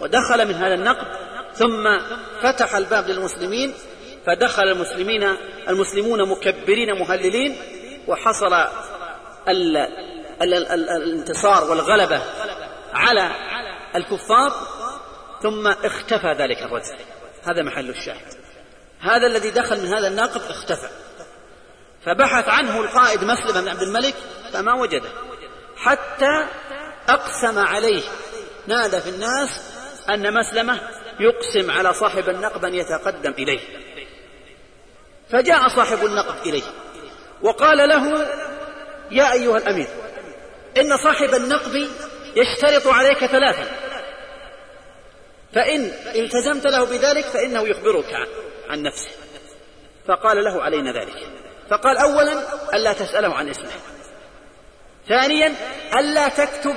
S2: ودخل من هذا النقب ثم فتح الباب للمسلمين فدخل المسلمين المسلمون مكبرين مهللين وحصل ال ال ال الانتصار والغلبة على الكفار ثم اختفى ذلك الرجل. هذا محل الشاهد. هذا الذي دخل من هذا الناقب اختفى. فبحث عنه القائد مسلم بن عبد الملك فما وجده. حتى أقسم عليه نادى في الناس أن مسلمة يقسم على صاحب النقب أن يتقدم إليه. فجاء صاحب النقب إليه وقال له يا أيها الأمير إن صاحب النقب يشترط عليك ثلاثا فإن التزمت له بذلك فإنه يخبرك عن نفسه. فقال له علينا ذلك. فقال أولا ألا تسأله عن اسمه. ثانيا ألا تكتب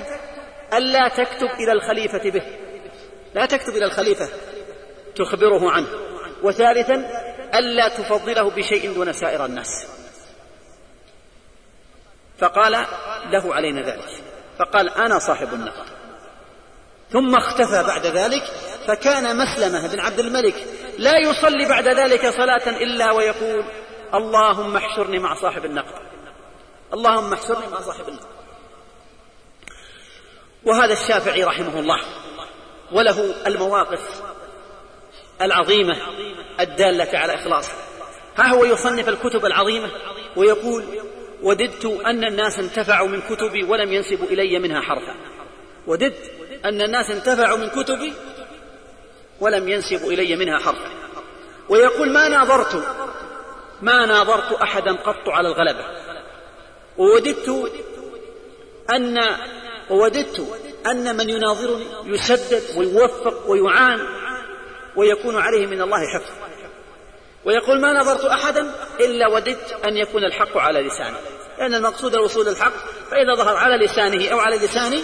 S2: ألا تكتب إلى الخليفة به. لا تكتب إلى الخليفة تخبره عنه. وثالثا ألا تفضله بشيء دون سائر الناس. فقال له علينا ذلك. فقال أنا صاحب النقد. ثم اختفى بعد ذلك فكان مسلمة بن عبد الملك لا يصلي بعد ذلك صلاة إلا ويقول اللهم احشرني مع صاحب النقد اللهم احشرني مع صاحب النقد. وهذا الشافعي رحمه الله وله المواقف العظيمة الدالة على إخلاصه. ها هو يصنف الكتب العظيمة ويقول وددت أن الناس انتفعوا من كتبي ولم ينسبوا إلي منها حرفا. وددت أن الناس انتفعوا من كتبي ولم ينسبوا إلي منها حرفا. ويقول ما ناظرت ما ناظرت أحدا قط على الغلبة. ووددت أن ووددت أن من يناظرني يسدد ويوفق ويعان ويكون عليه من الله حفظ. ويقول ما نظرت أحدا إلا وددت أن يكون الحق على لسانه لأن المقصود الوصول الحق فإذا ظهر على لسانه أو على لساني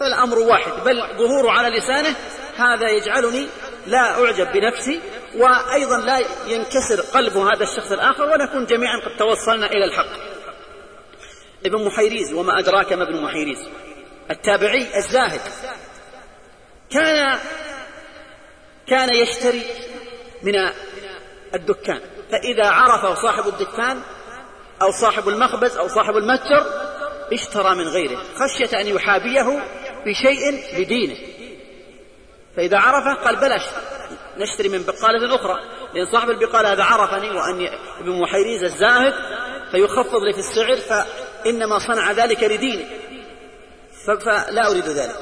S2: فالأمر واحد بل ظهوره على لسانه هذا يجعلني لا أعجب بنفسي وأيضا لا ينكسر قلب هذا الشخص الآخر ونكون جميعا قد توصلنا إلى الحق. ابن محيريز وما أدراك ما ابن محيريز؟ التابعي الزاهد. كان كان يشتري من الدكان فإذا عرفه صاحب الدكان أو صاحب المخبز أو صاحب المتجر اشترى من غيره خشية أن يحابيه بشيء لدينه. فإذا عرفه قال بلاش نشتري من بقالة أخرى. لأن صاحب البقالة هذا عرفني وأني ابن محيريز الزاهد فيخفض لي في السعر فإنما صنع ذلك لدينه. فلا أريد ذلك.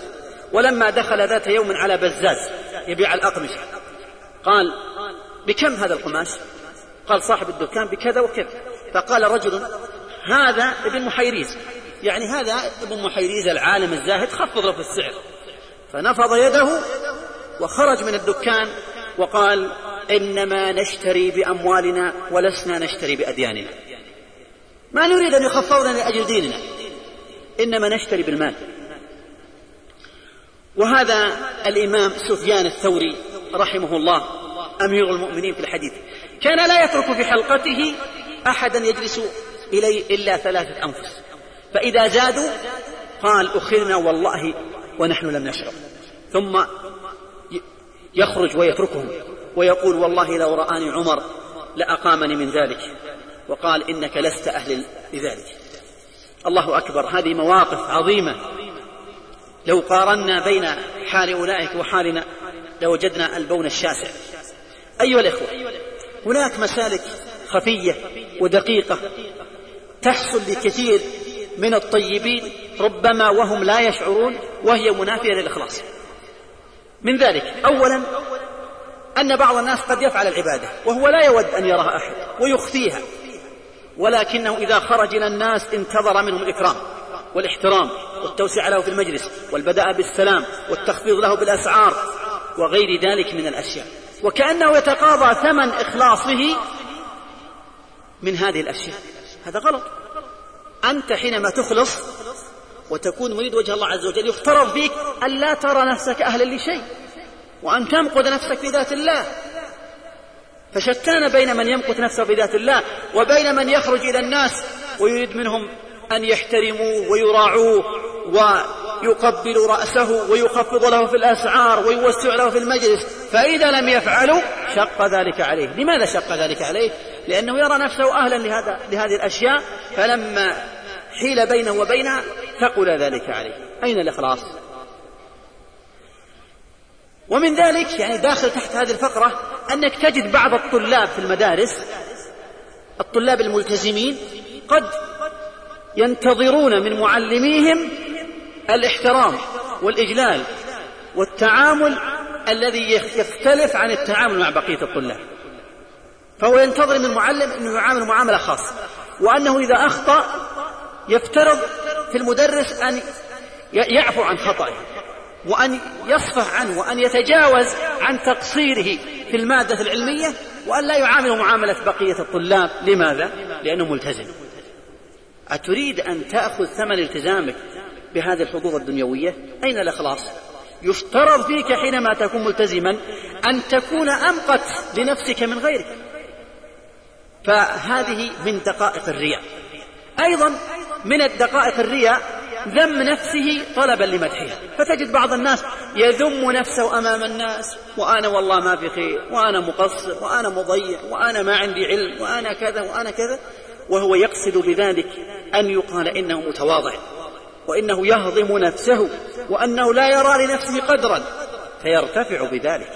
S2: ولما دخل ذات يوم على بزاز يبيع الأقمشة. قال بكم هذا القماش؟ قال صاحب الدكان بكذا وكذا. فقال رجل هذا ابن محيريز. يعني هذا ابن محيريز العالم الزاهد خفض له في السعر فنفض يده وخرج من الدكان وقال إنما نشتري بأموالنا ولسنا نشتري بأدياننا. ما نريد أن يخفضنا لأجل ديننا إنما نشتري بالمال. وهذا الإمام سفيان الثوري رحمه الله أمير المؤمنين في الحديث كان لا يترك في حلقته أحدا يجلس إليه إلا ثلاثة أنفس. فإذا زادوا قال أخرنا والله ونحن لم نشرب. ثم يخرج ويتركهم ويقول والله لو رآني عمر لأقامني من ذلك. وقال إنك لست أهل لذلك. الله أكبر. هذه مواقف عظيمة. لو قارنا بين حال أولئك وحالنا لوجدنا البون الشاسع. أيها الإخوة هناك مسالك خفية ودقيقة تحصل لكثير من الطيبين ربما وهم لا يشعرون وهي منافية للإخلاص. من ذلك أولا أن بعض الناس قد يفعل العبادة وهو لا يود أن يراها أحد ويخفيها ولكنه إذا خرج إلى الناس انتظر منهم الإكرام والإحترام والتوسعة له في المجلس والبداء بالسلام والتخفيض له بالأسعار وغير ذلك من الأشياء. وكأنه يتقاضى ثمن إخلاصه من هذه الأشياء. هذا غلط. أنت حينما تخلص وتكون مريد وجه الله عز وجل يفترض فيك أن لا ترى نفسك أهلا لشيء وأن تمقت نفسك في ذات الله. فشتان بين من يمقت نفسه في ذات الله وبين من يخرج إلى الناس ويريد منهم أن يحترموه ويراعوه ويقبلوا رأسه ويخفض له في الأسعار ويوسع له في المجلس. فإذا لم يفعلوا شق ذلك عليه. لماذا شق ذلك عليه؟ لأنه يرى نفسه أهلا لهذا لهذه الأشياء فلما حيل بينه وبينها ثقل ذلك عليه. أين الإخلاص؟ ومن ذلك يعني داخل تحت هذه الفقرة أنك تجد بعض الطلاب في المدارس الطلاب الملتزمين قد ينتظرون من معلميهم الاحترام والإجلال والتعامل الذي يختلف عن التعامل مع بقية الطلاب. فهو ينتظر من المعلم أنه يعامل معاملة خاصة وأنه إذا أخطأ يفترض في المدرس أن يعفو عن خطأه وأن يصفح عنه وأن يتجاوز عن تقصيره في المادة العلمية وأن لا يعامله معاملة بقية الطلاب. لماذا؟ لأنه ملتزم. أتريد أن تأخذ ثمن التزامك بهذه الحظوظ الدنيوية؟ أين الإخلاص؟ يفترض فيك حينما تكون ملتزما أن تكون أمقت لنفسك من غيرك. فهذه من دقائق الرياء. أيضا من الدقائق الرياء ذم نفسه طلبا لمدحها. فتجد بعض الناس يذم نفسه أمام الناس وأنا والله ما في خير وأنا مقصر وأنا مضيع وأنا ما عندي علم وأنا كذا وأنا كذا. وهو يقصد بذلك أن يقال إنه متواضع وإنه يهضم نفسه وأنه لا يرى لنفسه قدرا. فيرتفع بذلك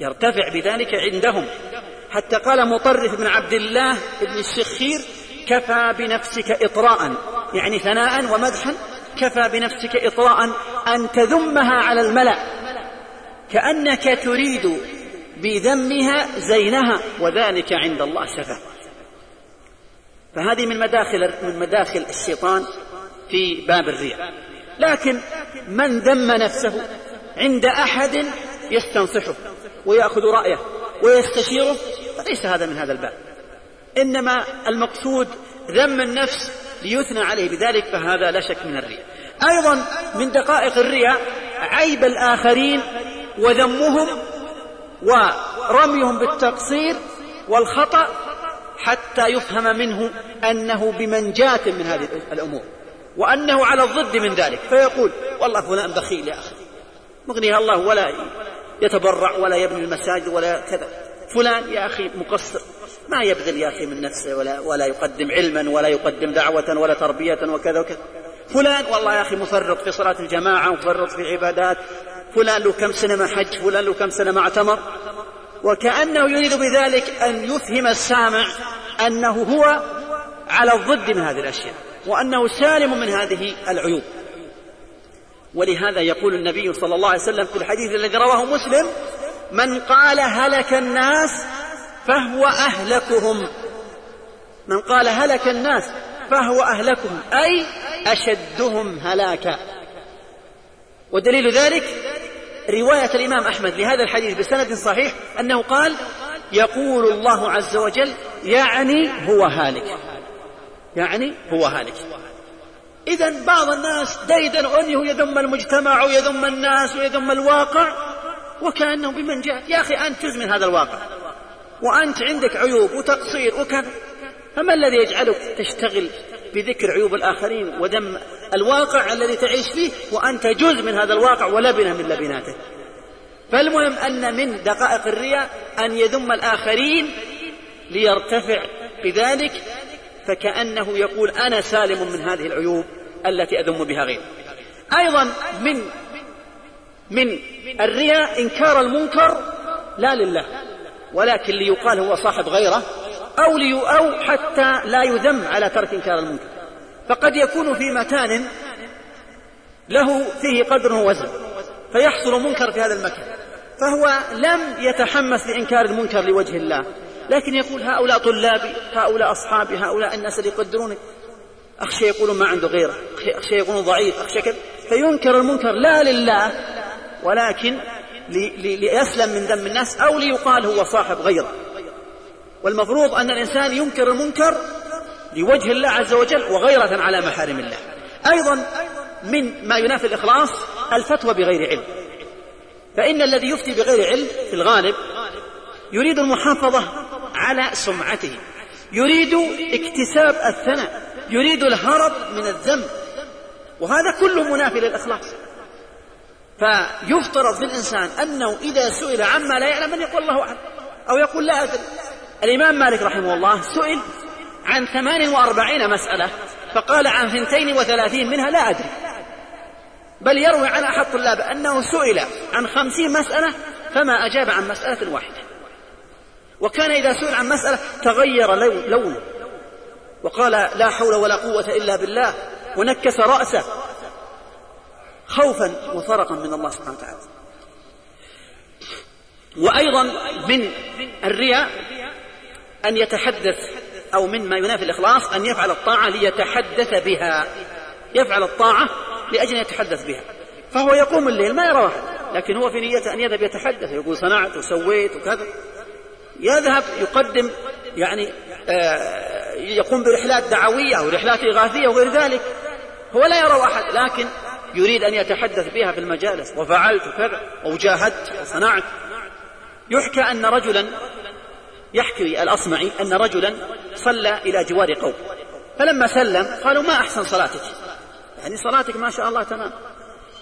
S2: يرتفع بذلك عندهم. حتى قال مطرف بن عبد الله بن الشخير كفى بنفسك إطراء. يعني ثناء ومدحا كفى بنفسك إطراء أن تذمها على الملأ. كأنك تريد بذمها زينها وذلك عند الله سفه فهذه من مداخل من مداخل الشيطان في باب الرياء. لكن من ذم نفسه عند أحد يستنصحه ويأخذ رأيه. ويستشيره فليس هذا من هذا الباب. إنما المقصود ذم النفس ليثنى عليه بذلك فهذا لا شك من الرياء. أيضا من دقائق الرياء عيب الآخرين وذمهم ورميهم بالتقصير والخطأ حتى يفهم منه أنه بمنجاة من هذه الأمور وأنه على الضد من ذلك. فيقول والله فلان بخيل يا أخي مغنيها الله ولا يتبرع ولا يبني المساجد ولا كذا. فلان يا أخي مقصر. ما يبذل يا أخي من نفسه ولا, ولا يقدم علما ولا يقدم دعوة ولا تربية وكذا وكذا. فلان والله يا أخي مفرط في صلاة الجماعة مفرط في عبادات. فلان له كم سنة ما حج فلان له كم سنة ما اعتمر. وكأنه يريد بذلك أن يفهم السامع أنه هو على الضد من هذه الأشياء وأنه سالم من هذه العيوب. ولهذا يقول النبي صلى الله عليه وسلم في الحديث الذي رواه مسلم من قال هلك الناس فهو أهلكهم. من قال هلك الناس فهو أهلكهم أي أشدهم هلاكا. ودليل ذلك رواية الإمام أحمد لهذا الحديث بسند صحيح أنه قال يقول الله عز وجل يعني هو هالك. يعني هو هالك. إذا بعض الناس ديدا أنه يذم المجتمع ويذم الناس ويذم الواقع وكأنه بمن جاء. يا أخي أنت جزء من هذا الواقع وأنت عندك عيوب وتقصير وكذا. فما الذي يجعلك تشتغل بذكر عيوب الآخرين وذم الواقع الذي تعيش فيه وأنت جزء من هذا الواقع ولبنة من لبناته؟ فالمهم أن من دقائق الرياء أن يذم الآخرين ليرتفع بذلك فكأنه يقول أنا سالم من هذه العيوب. التي أذم بها غيري. أيضا من من الرياء إنكار المنكر لا لله ولكن ليقال هو صاحب غيره أو, لي أو حتى لا يذم على ترك إنكار المنكر. فقد يكون في مكان له فيه قدر وزن فيحصل منكر في هذا المكان. فهو لم يتحمس لإنكار المنكر لوجه الله لكن يقول هؤلاء طلابي هؤلاء أصحابي هؤلاء الناس اللي يقدروني أخشى يقولون ما عنده غيره أخشى يقولون ضعيف أخشى كذا. فينكر المنكر لا لله ولكن ليسلم من ذم الناس أو ليقال هو صاحب غيره. والمفروض أن الإنسان ينكر المنكر لوجه الله عز وجل وغيرة على محارم الله. أيضا من ما ينافي الإخلاص الفتوى بغير علم. فإن الذي يفتي بغير علم في الغالب يريد المحافظة على سمعته يريد اكتساب الثناء يريد الهرب من الذنب. وهذا كله منافي للإخلاص. فيفترض بالإنسان أنه إذا سئل عما لا يعلم أن يقول الله أعلم أو يقول لا أدري. الإمام مالك رحمه الله سئل عن ثمان وأربعين مسألة فقال عن ثنتين وثلاثين منها لا أدري. بل يروي عن أحد طلاب أنه سئل عن خمسين مسألة فما أجاب عن مسألة واحدة. وكان إذا سئل عن مسألة تغير لونه. وقال لا حول ولا قوة إلا بالله ونكس رأسه خوفا وفرقا من الله سبحانه وتعالى. وأيضا من الرياء أن يتحدث أو مما ينافي الإخلاص أن يفعل الطاعة ليتحدث بها. يفعل الطاعة لأجل أن يتحدث بها. فهو يقوم الليل ما يرى واحد لكن هو في نيته أن يذهب يتحدث يقول صنعت وسويت وكذا. يذهب يقدم يعني آه يقوم برحلات دعوية أو رحلات إغاثية وغير ذلك. هو لا يرى أحد لكن يريد أن يتحدث بها في المجالس. وفعلت كذا وجاهدت وصنعت يحكى أن رجلا يحكي الأصمعي أن رجلا صلى إلى جوار قوم. فلما سلم قالوا ما أحسن صلاتك؟ يعني صلاتك ما شاء الله تمام.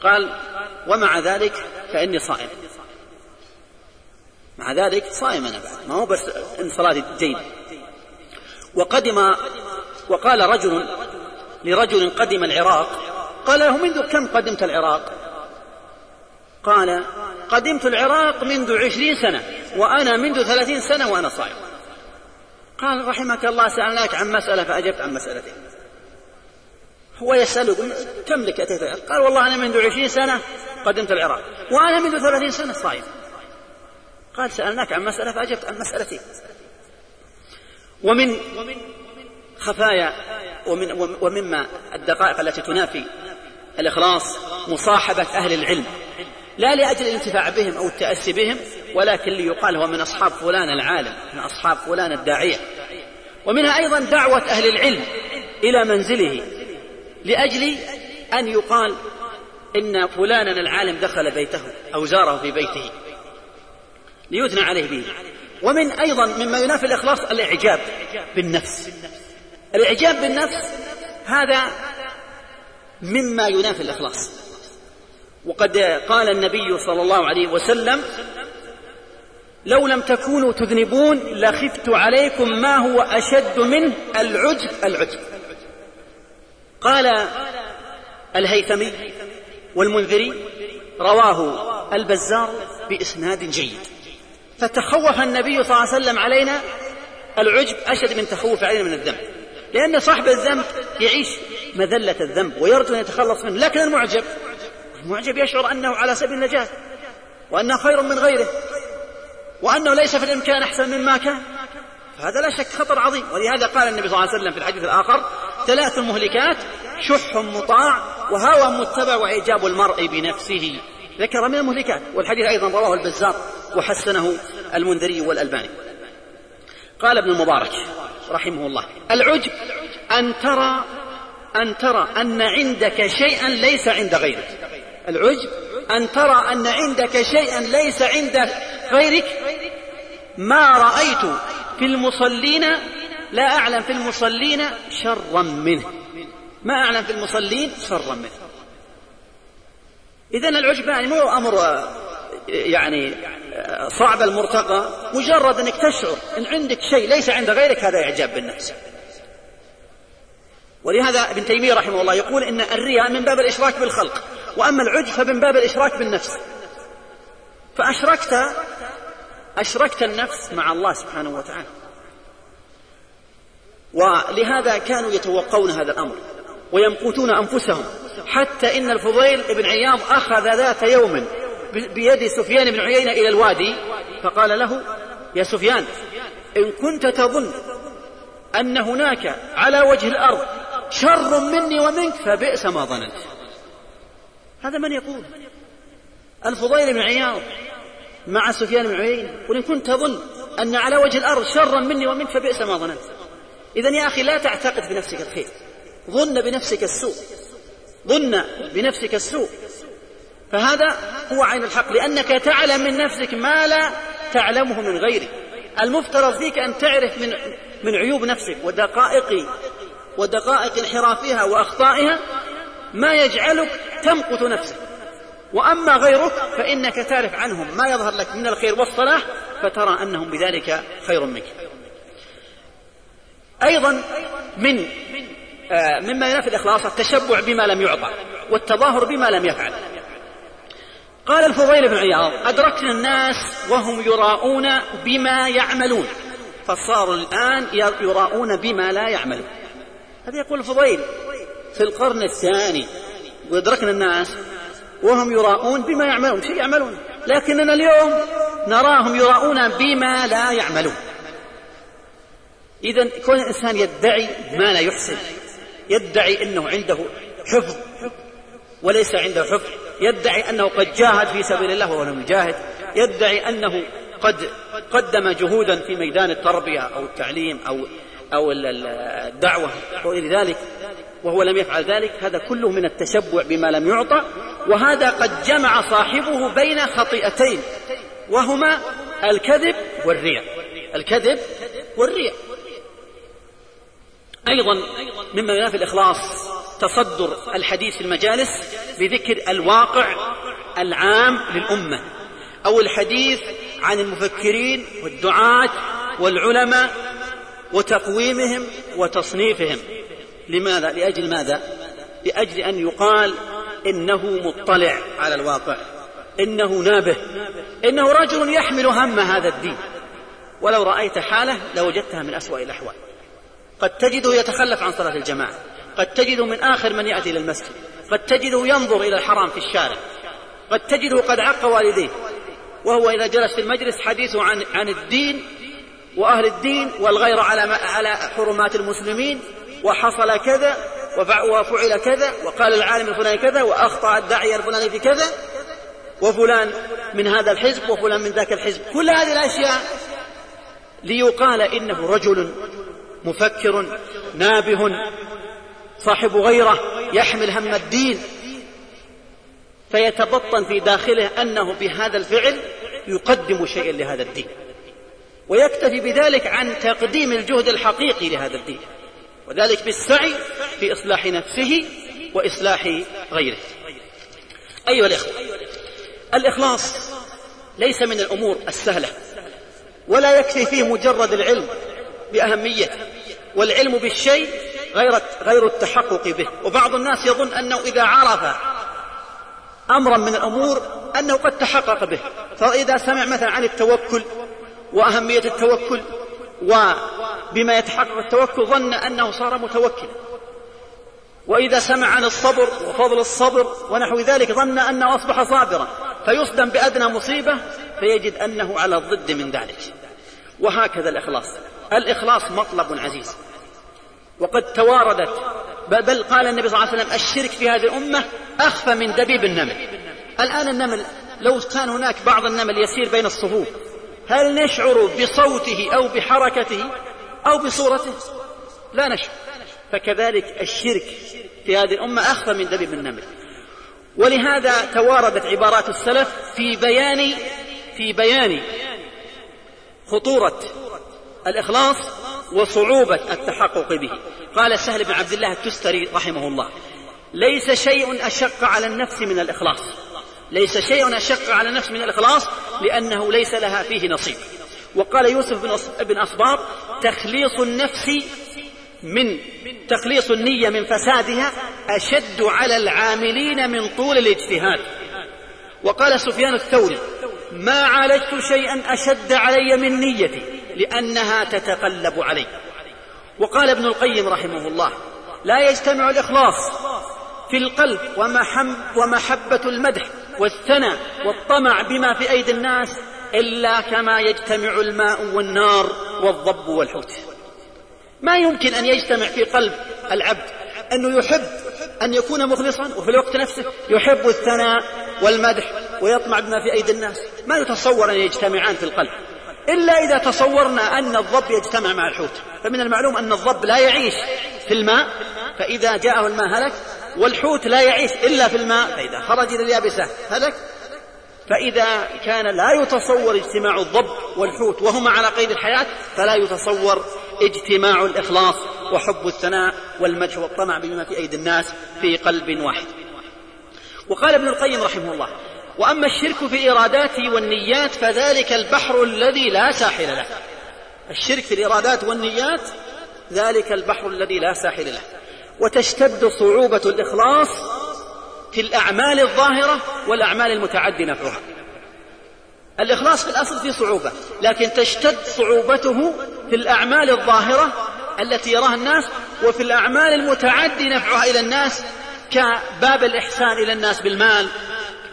S2: قال ومع ذلك فإني صائم. مع ذلك صائم أنا بعد. ما هو بس إن صلاتي جيدة. وقدم وقال رجل لرجل قدم العراق قال له منذ كم قدمت العراق؟ قال قدمت العراق منذ عشرين سنة وأنا منذ ثلاثين سنة وأنا صائم قال رحمك الله سألناك عن مسألة فأجبت عن مسألتين هو يقول كم لك أتيت قال والله أنا منذ عشرين سنة قدمت العراق وأنا منذ ثلاثين سنة صائم قال سألناك عن مسألة فأجبت عن مسألتين ومن خفايا ومن ومما الدقائق التي تنافي الإخلاص مصاحبة أهل العلم. لا لأجل الانتفاع بهم أو التأسي بهم ولكن ليقال هو من أصحاب فلان العالم من أصحاب فلان الداعية. ومنها أيضا دعوة أهل العلم إلى منزله لأجل أن يقال إن فلانا العالم دخل بيته أو زاره في بيته ليثنى عليه به. ومن أيضا مما ينافي الإخلاص الإعجاب بالنفس. الإعجاب بالنفس هذا مما ينافي الإخلاص. وقد قال النبي صلى الله عليه وسلم لو لم تكونوا تذنبون لخفت عليكم ما هو أشد منه العجب العجب. قال الهيثمي والمنذري رواه البزار بإسناد جيد. فتخوف النبي صلى الله عليه وسلم علينا العجب أشد من تخوف علينا من الذنب. لأن صاحب الذنب يعيش مذلة الذنب ويرجو أن يتخلص منه لكن المعجب المعجب يشعر أنه على سبيل النجاة وأنه خير من غيره وأنه ليس في الإمكان أحسن مما كان. فهذا لا شك خطر عظيم. ولهذا قال النبي صلى الله عليه وسلم في الحديث الآخر ثلاث مهلكات شح مطاع وهوى متبع وإعجاب المرء بنفسه. ذكر من المهلكات والحديث أيضا رواه البزار. وحسنه المنذري والألباني. قال ابن المبارك رحمه الله العجب أن ترى أن ترى أن عندك شيئا ليس عند غيرك. العجب أن ترى أن عندك شيئا ليس عند غيرك. ما رأيت في المصلين لا أعلم في المصلين شرا منه. ما أعلم في المصلين شرا منه. إذا العجب يعني مو أمر يعني صعب المرتقى مجرد أنك تشعر أن عندك شيء ليس عند غيرك هذا إعجاب بالنفس. ولهذا ابن تيمية رحمه الله يقول إن الرياء من باب الإشراك بالخلق وأما العجب فمن باب الإشراك بالنفس. فأشركت أشركت النفس مع الله سبحانه وتعالى. ولهذا كانوا يتوقون هذا الأمر ويمقتون أنفسهم حتى إن الفضيل بن عياض أخذ ذات يوم بيد سفيان بن عيينة إلى الوادي فقال له يا سفيان إن كنت تظن أن هناك على وجه الأرض شر مني ومنك فبئس ما ظننت. هذا من يقول؟ الفضيل بن عياض مع سفيان بن عيينة وإن كنت تظن أن على وجه الأرض شرا مني ومنك فبئس ما ظننت. إذا يا أخي لا تعتقد بنفسك الخير ظن بنفسك السوء ظن بنفسك السوء. فهذا هو عين الحق لأنك تعلم من نفسك ما لا تعلمه من غيرك. المفترض فيك أن تعرف من من عيوب نفسك ودقائق ودقائق انحرافها وأخطائها ما يجعلك تمقت نفسك. وأما غيرك فإنك تعرف عنهم ما يظهر لك من الخير والصلاح فترى أنهم بذلك خير منك. أيضا من آه، مما ينافي الإخلاص التشبع بما لم يعطى والتظاهر بما لم يفعل. قال الفضيل بن عياض أدركنا الناس وهم يراؤون بما يعملون فصاروا الآن يراؤون بما لا يعملون. هذا يقول الفضيل في القرن الثاني وأدركنا الناس وهم يراؤون بما يعملون شيء يعملون لكننا اليوم نراهم يراؤون بما لا يعملون. إذا كون الإنسان يدعي ما لا يحسن يدعي أنه عنده حفظ وليس عنده حفظ. يدعي أنه قد جاهد في سبيل الله وهو لم يجاهد يدعي أنه قد قدم جهودا في ميدان التربية أو التعليم أو أو الدعوة وغير ذلك وهو لم يفعل ذلك. هذا كله من التشبع بما لم يعطى وهذا قد جمع صاحبه بين خطيئتين وهما الكذب والرياء. الكذب والرياء. أيضا مما ينافي الإخلاص تصدر الحديث في المجالس بذكر الواقع العام للأمة. أو الحديث عن المفكرين والدعاة والعلماء وتقويمهم وتصنيفهم. لماذا؟ لأجل ماذا؟ لأجل أن يقال إنه مطلع على الواقع إنه نابه إنه رجل يحمل هم هذا الدين. ولو رأيت حاله لوجدتها من أسوأ الأحوال. قد تجده يتخلف عن صلاة الجماعة. قد تجده من آخر من يأتي إلى المسجد قد تجده ينظر إلى الحرام في الشارع قد تجده قد عق والديه وهو إذا جلس في المجلس حديثه عن عن الدين وأهل الدين والغير على على حرمات المسلمين وحصل كذا وفعل كذا وقال العالم الفلاني كذا وأخطأ الداعية الفلاني في كذا وفلان من هذا الحزب وفلان من ذاك الحزب كل هذه الأشياء ليقال إنه رجل مفكر نابه صاحب غيرة يحمل هم الدين فيتبطن في داخله أنه بهذا الفعل يقدم شيئا لهذا الدين. ويكتفي بذلك عن تقديم الجهد الحقيقي لهذا الدين وذلك بالسعي في إصلاح نفسه وإصلاح غيره. أيها الإخوة الإخلاص ليس من الأمور السهلة ولا يكفي فيه مجرد العلم باهميته والعلم بالشيء غير غير التحقق به. وبعض الناس يظن أنه إذا عرف أمرا من الأمور أنه قد تحقق به. فإذا سمع مثلا عن التوكل وأهمية التوكل وبما يتحقق التوكل ظن أنه صار متوكلا. وإذا سمع عن الصبر وفضل الصبر ونحو ذلك ظن أنه أصبح صابرا. فيصدم بأدنى مصيبة فيجد أنه على الضد من ذلك. وهكذا الإخلاص. الإخلاص مطلب عزيز. وقد تواردت. بل قال النبي صلى الله عليه وسلم الشرك في هذه الأمة أخفى من دبيب النمل. الآن النمل لو كان هناك بعض النمل يسير بين الصفوف هل نشعر بصوته أو بحركته أو بصورته؟ لا نشعر. فكذلك الشرك في هذه الأمة أخفى من دبيب النمل. ولهذا تواردت عبارات السلف في بيان في بيان خطورة الإخلاص وصعوبة التحقق به. قال سهل بن عبد الله التستري رحمه الله ليس شيء أشق على النفس من الإخلاص. ليس شيء أشق على النفس من الإخلاص لأنه ليس لها فيه نصيب. وقال يوسف بن أصباط تخليص النفس من تخليص النية من فسادها أشد على العاملين من طول الاجتهاد. وقال سفيان الثوري ما عالجت شيئا أشد علي من نيتي. لأنها تتقلب علي وقال ابن القيم رحمه الله لا يجتمع الإخلاص في القلب ومحبة المدح والثناء والطمع بما في أيدي الناس إلا كما يجتمع الماء والنار والضب والحوت. ما يمكن أن يجتمع في قلب العبد أنه يحب أن يكون مخلصا وفي الوقت نفسه يحب الثناء والمدح ويطمع بما في أيدي الناس. ما يتصور أن يجتمعان في القلب؟ إلا إذا تصورنا أن الضب يجتمع مع الحوت. فمن المعلوم أن الضب لا يعيش في الماء فإذا جاءه الماء هلك والحوت لا يعيش إلا في الماء فإذا خرج إلى اليابسة هلك. فإذا كان لا يتصور اجتماع الضب والحوت وهما على قيد الحياة فلا يتصور اجتماع الإخلاص وحب الثناء والمدح والطمع بما في أيدي الناس في قلب واحد. وقال ابن القيم رحمه الله وأما الشرك في الارادات والنيات فذلك البحر الذي لا ساحل له. الشرك في الإرادات والنيات ذلك البحر الذي لا ساحل له. وتشتد صعوبة الإخلاص في الأعمال الظاهرة والأعمال المتعدي نفعها. الإخلاص في الأصل فيه صعوبة لكن تشتد صعوبته في الأعمال الظاهرة التي يراها الناس وفي الأعمال المتعدي نفعها إلى الناس كباب الإحسان إلى الناس بالمال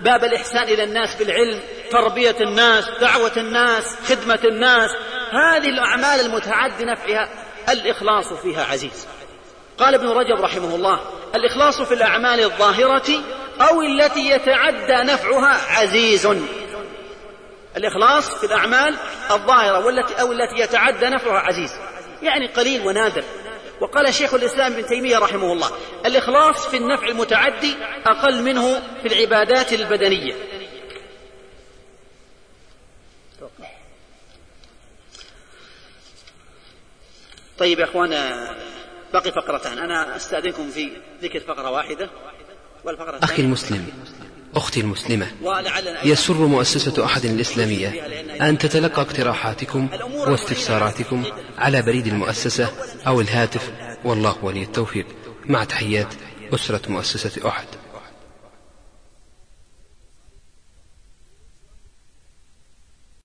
S2: باب الإحسان إلى الناس بالعلم تربية الناس دعوة الناس خدمة الناس. هذه الأعمال المتعد نفعها الإخلاص فيها عزيز. قال ابن رجب رحمه الله الإخلاص في الأعمال الظاهرة أو التي يتعدى نفعها عزيز. الإخلاص في الأعمال الظاهرة والتي أو التي يتعدى نفعها عزيز. يعني قليل ونادر. وقال شيخ الإسلام ابن تيمية رحمه الله الإخلاص في النفع المتعدي أقل منه في العبادات البدنية. طيب يا اخوانا بقي فقرتان. أنا أستأذنكم في ذكر فقرة واحدة
S1: والفقرة أخي المسلم. أختي المسلمة يسر مؤسسة أحد الإسلامية أن تتلقى اقتراحاتكم واستفساراتكم على بريد المؤسسة أو الهاتف والله ولي التوفيق. مع تحيات أسرة مؤسسة أحد.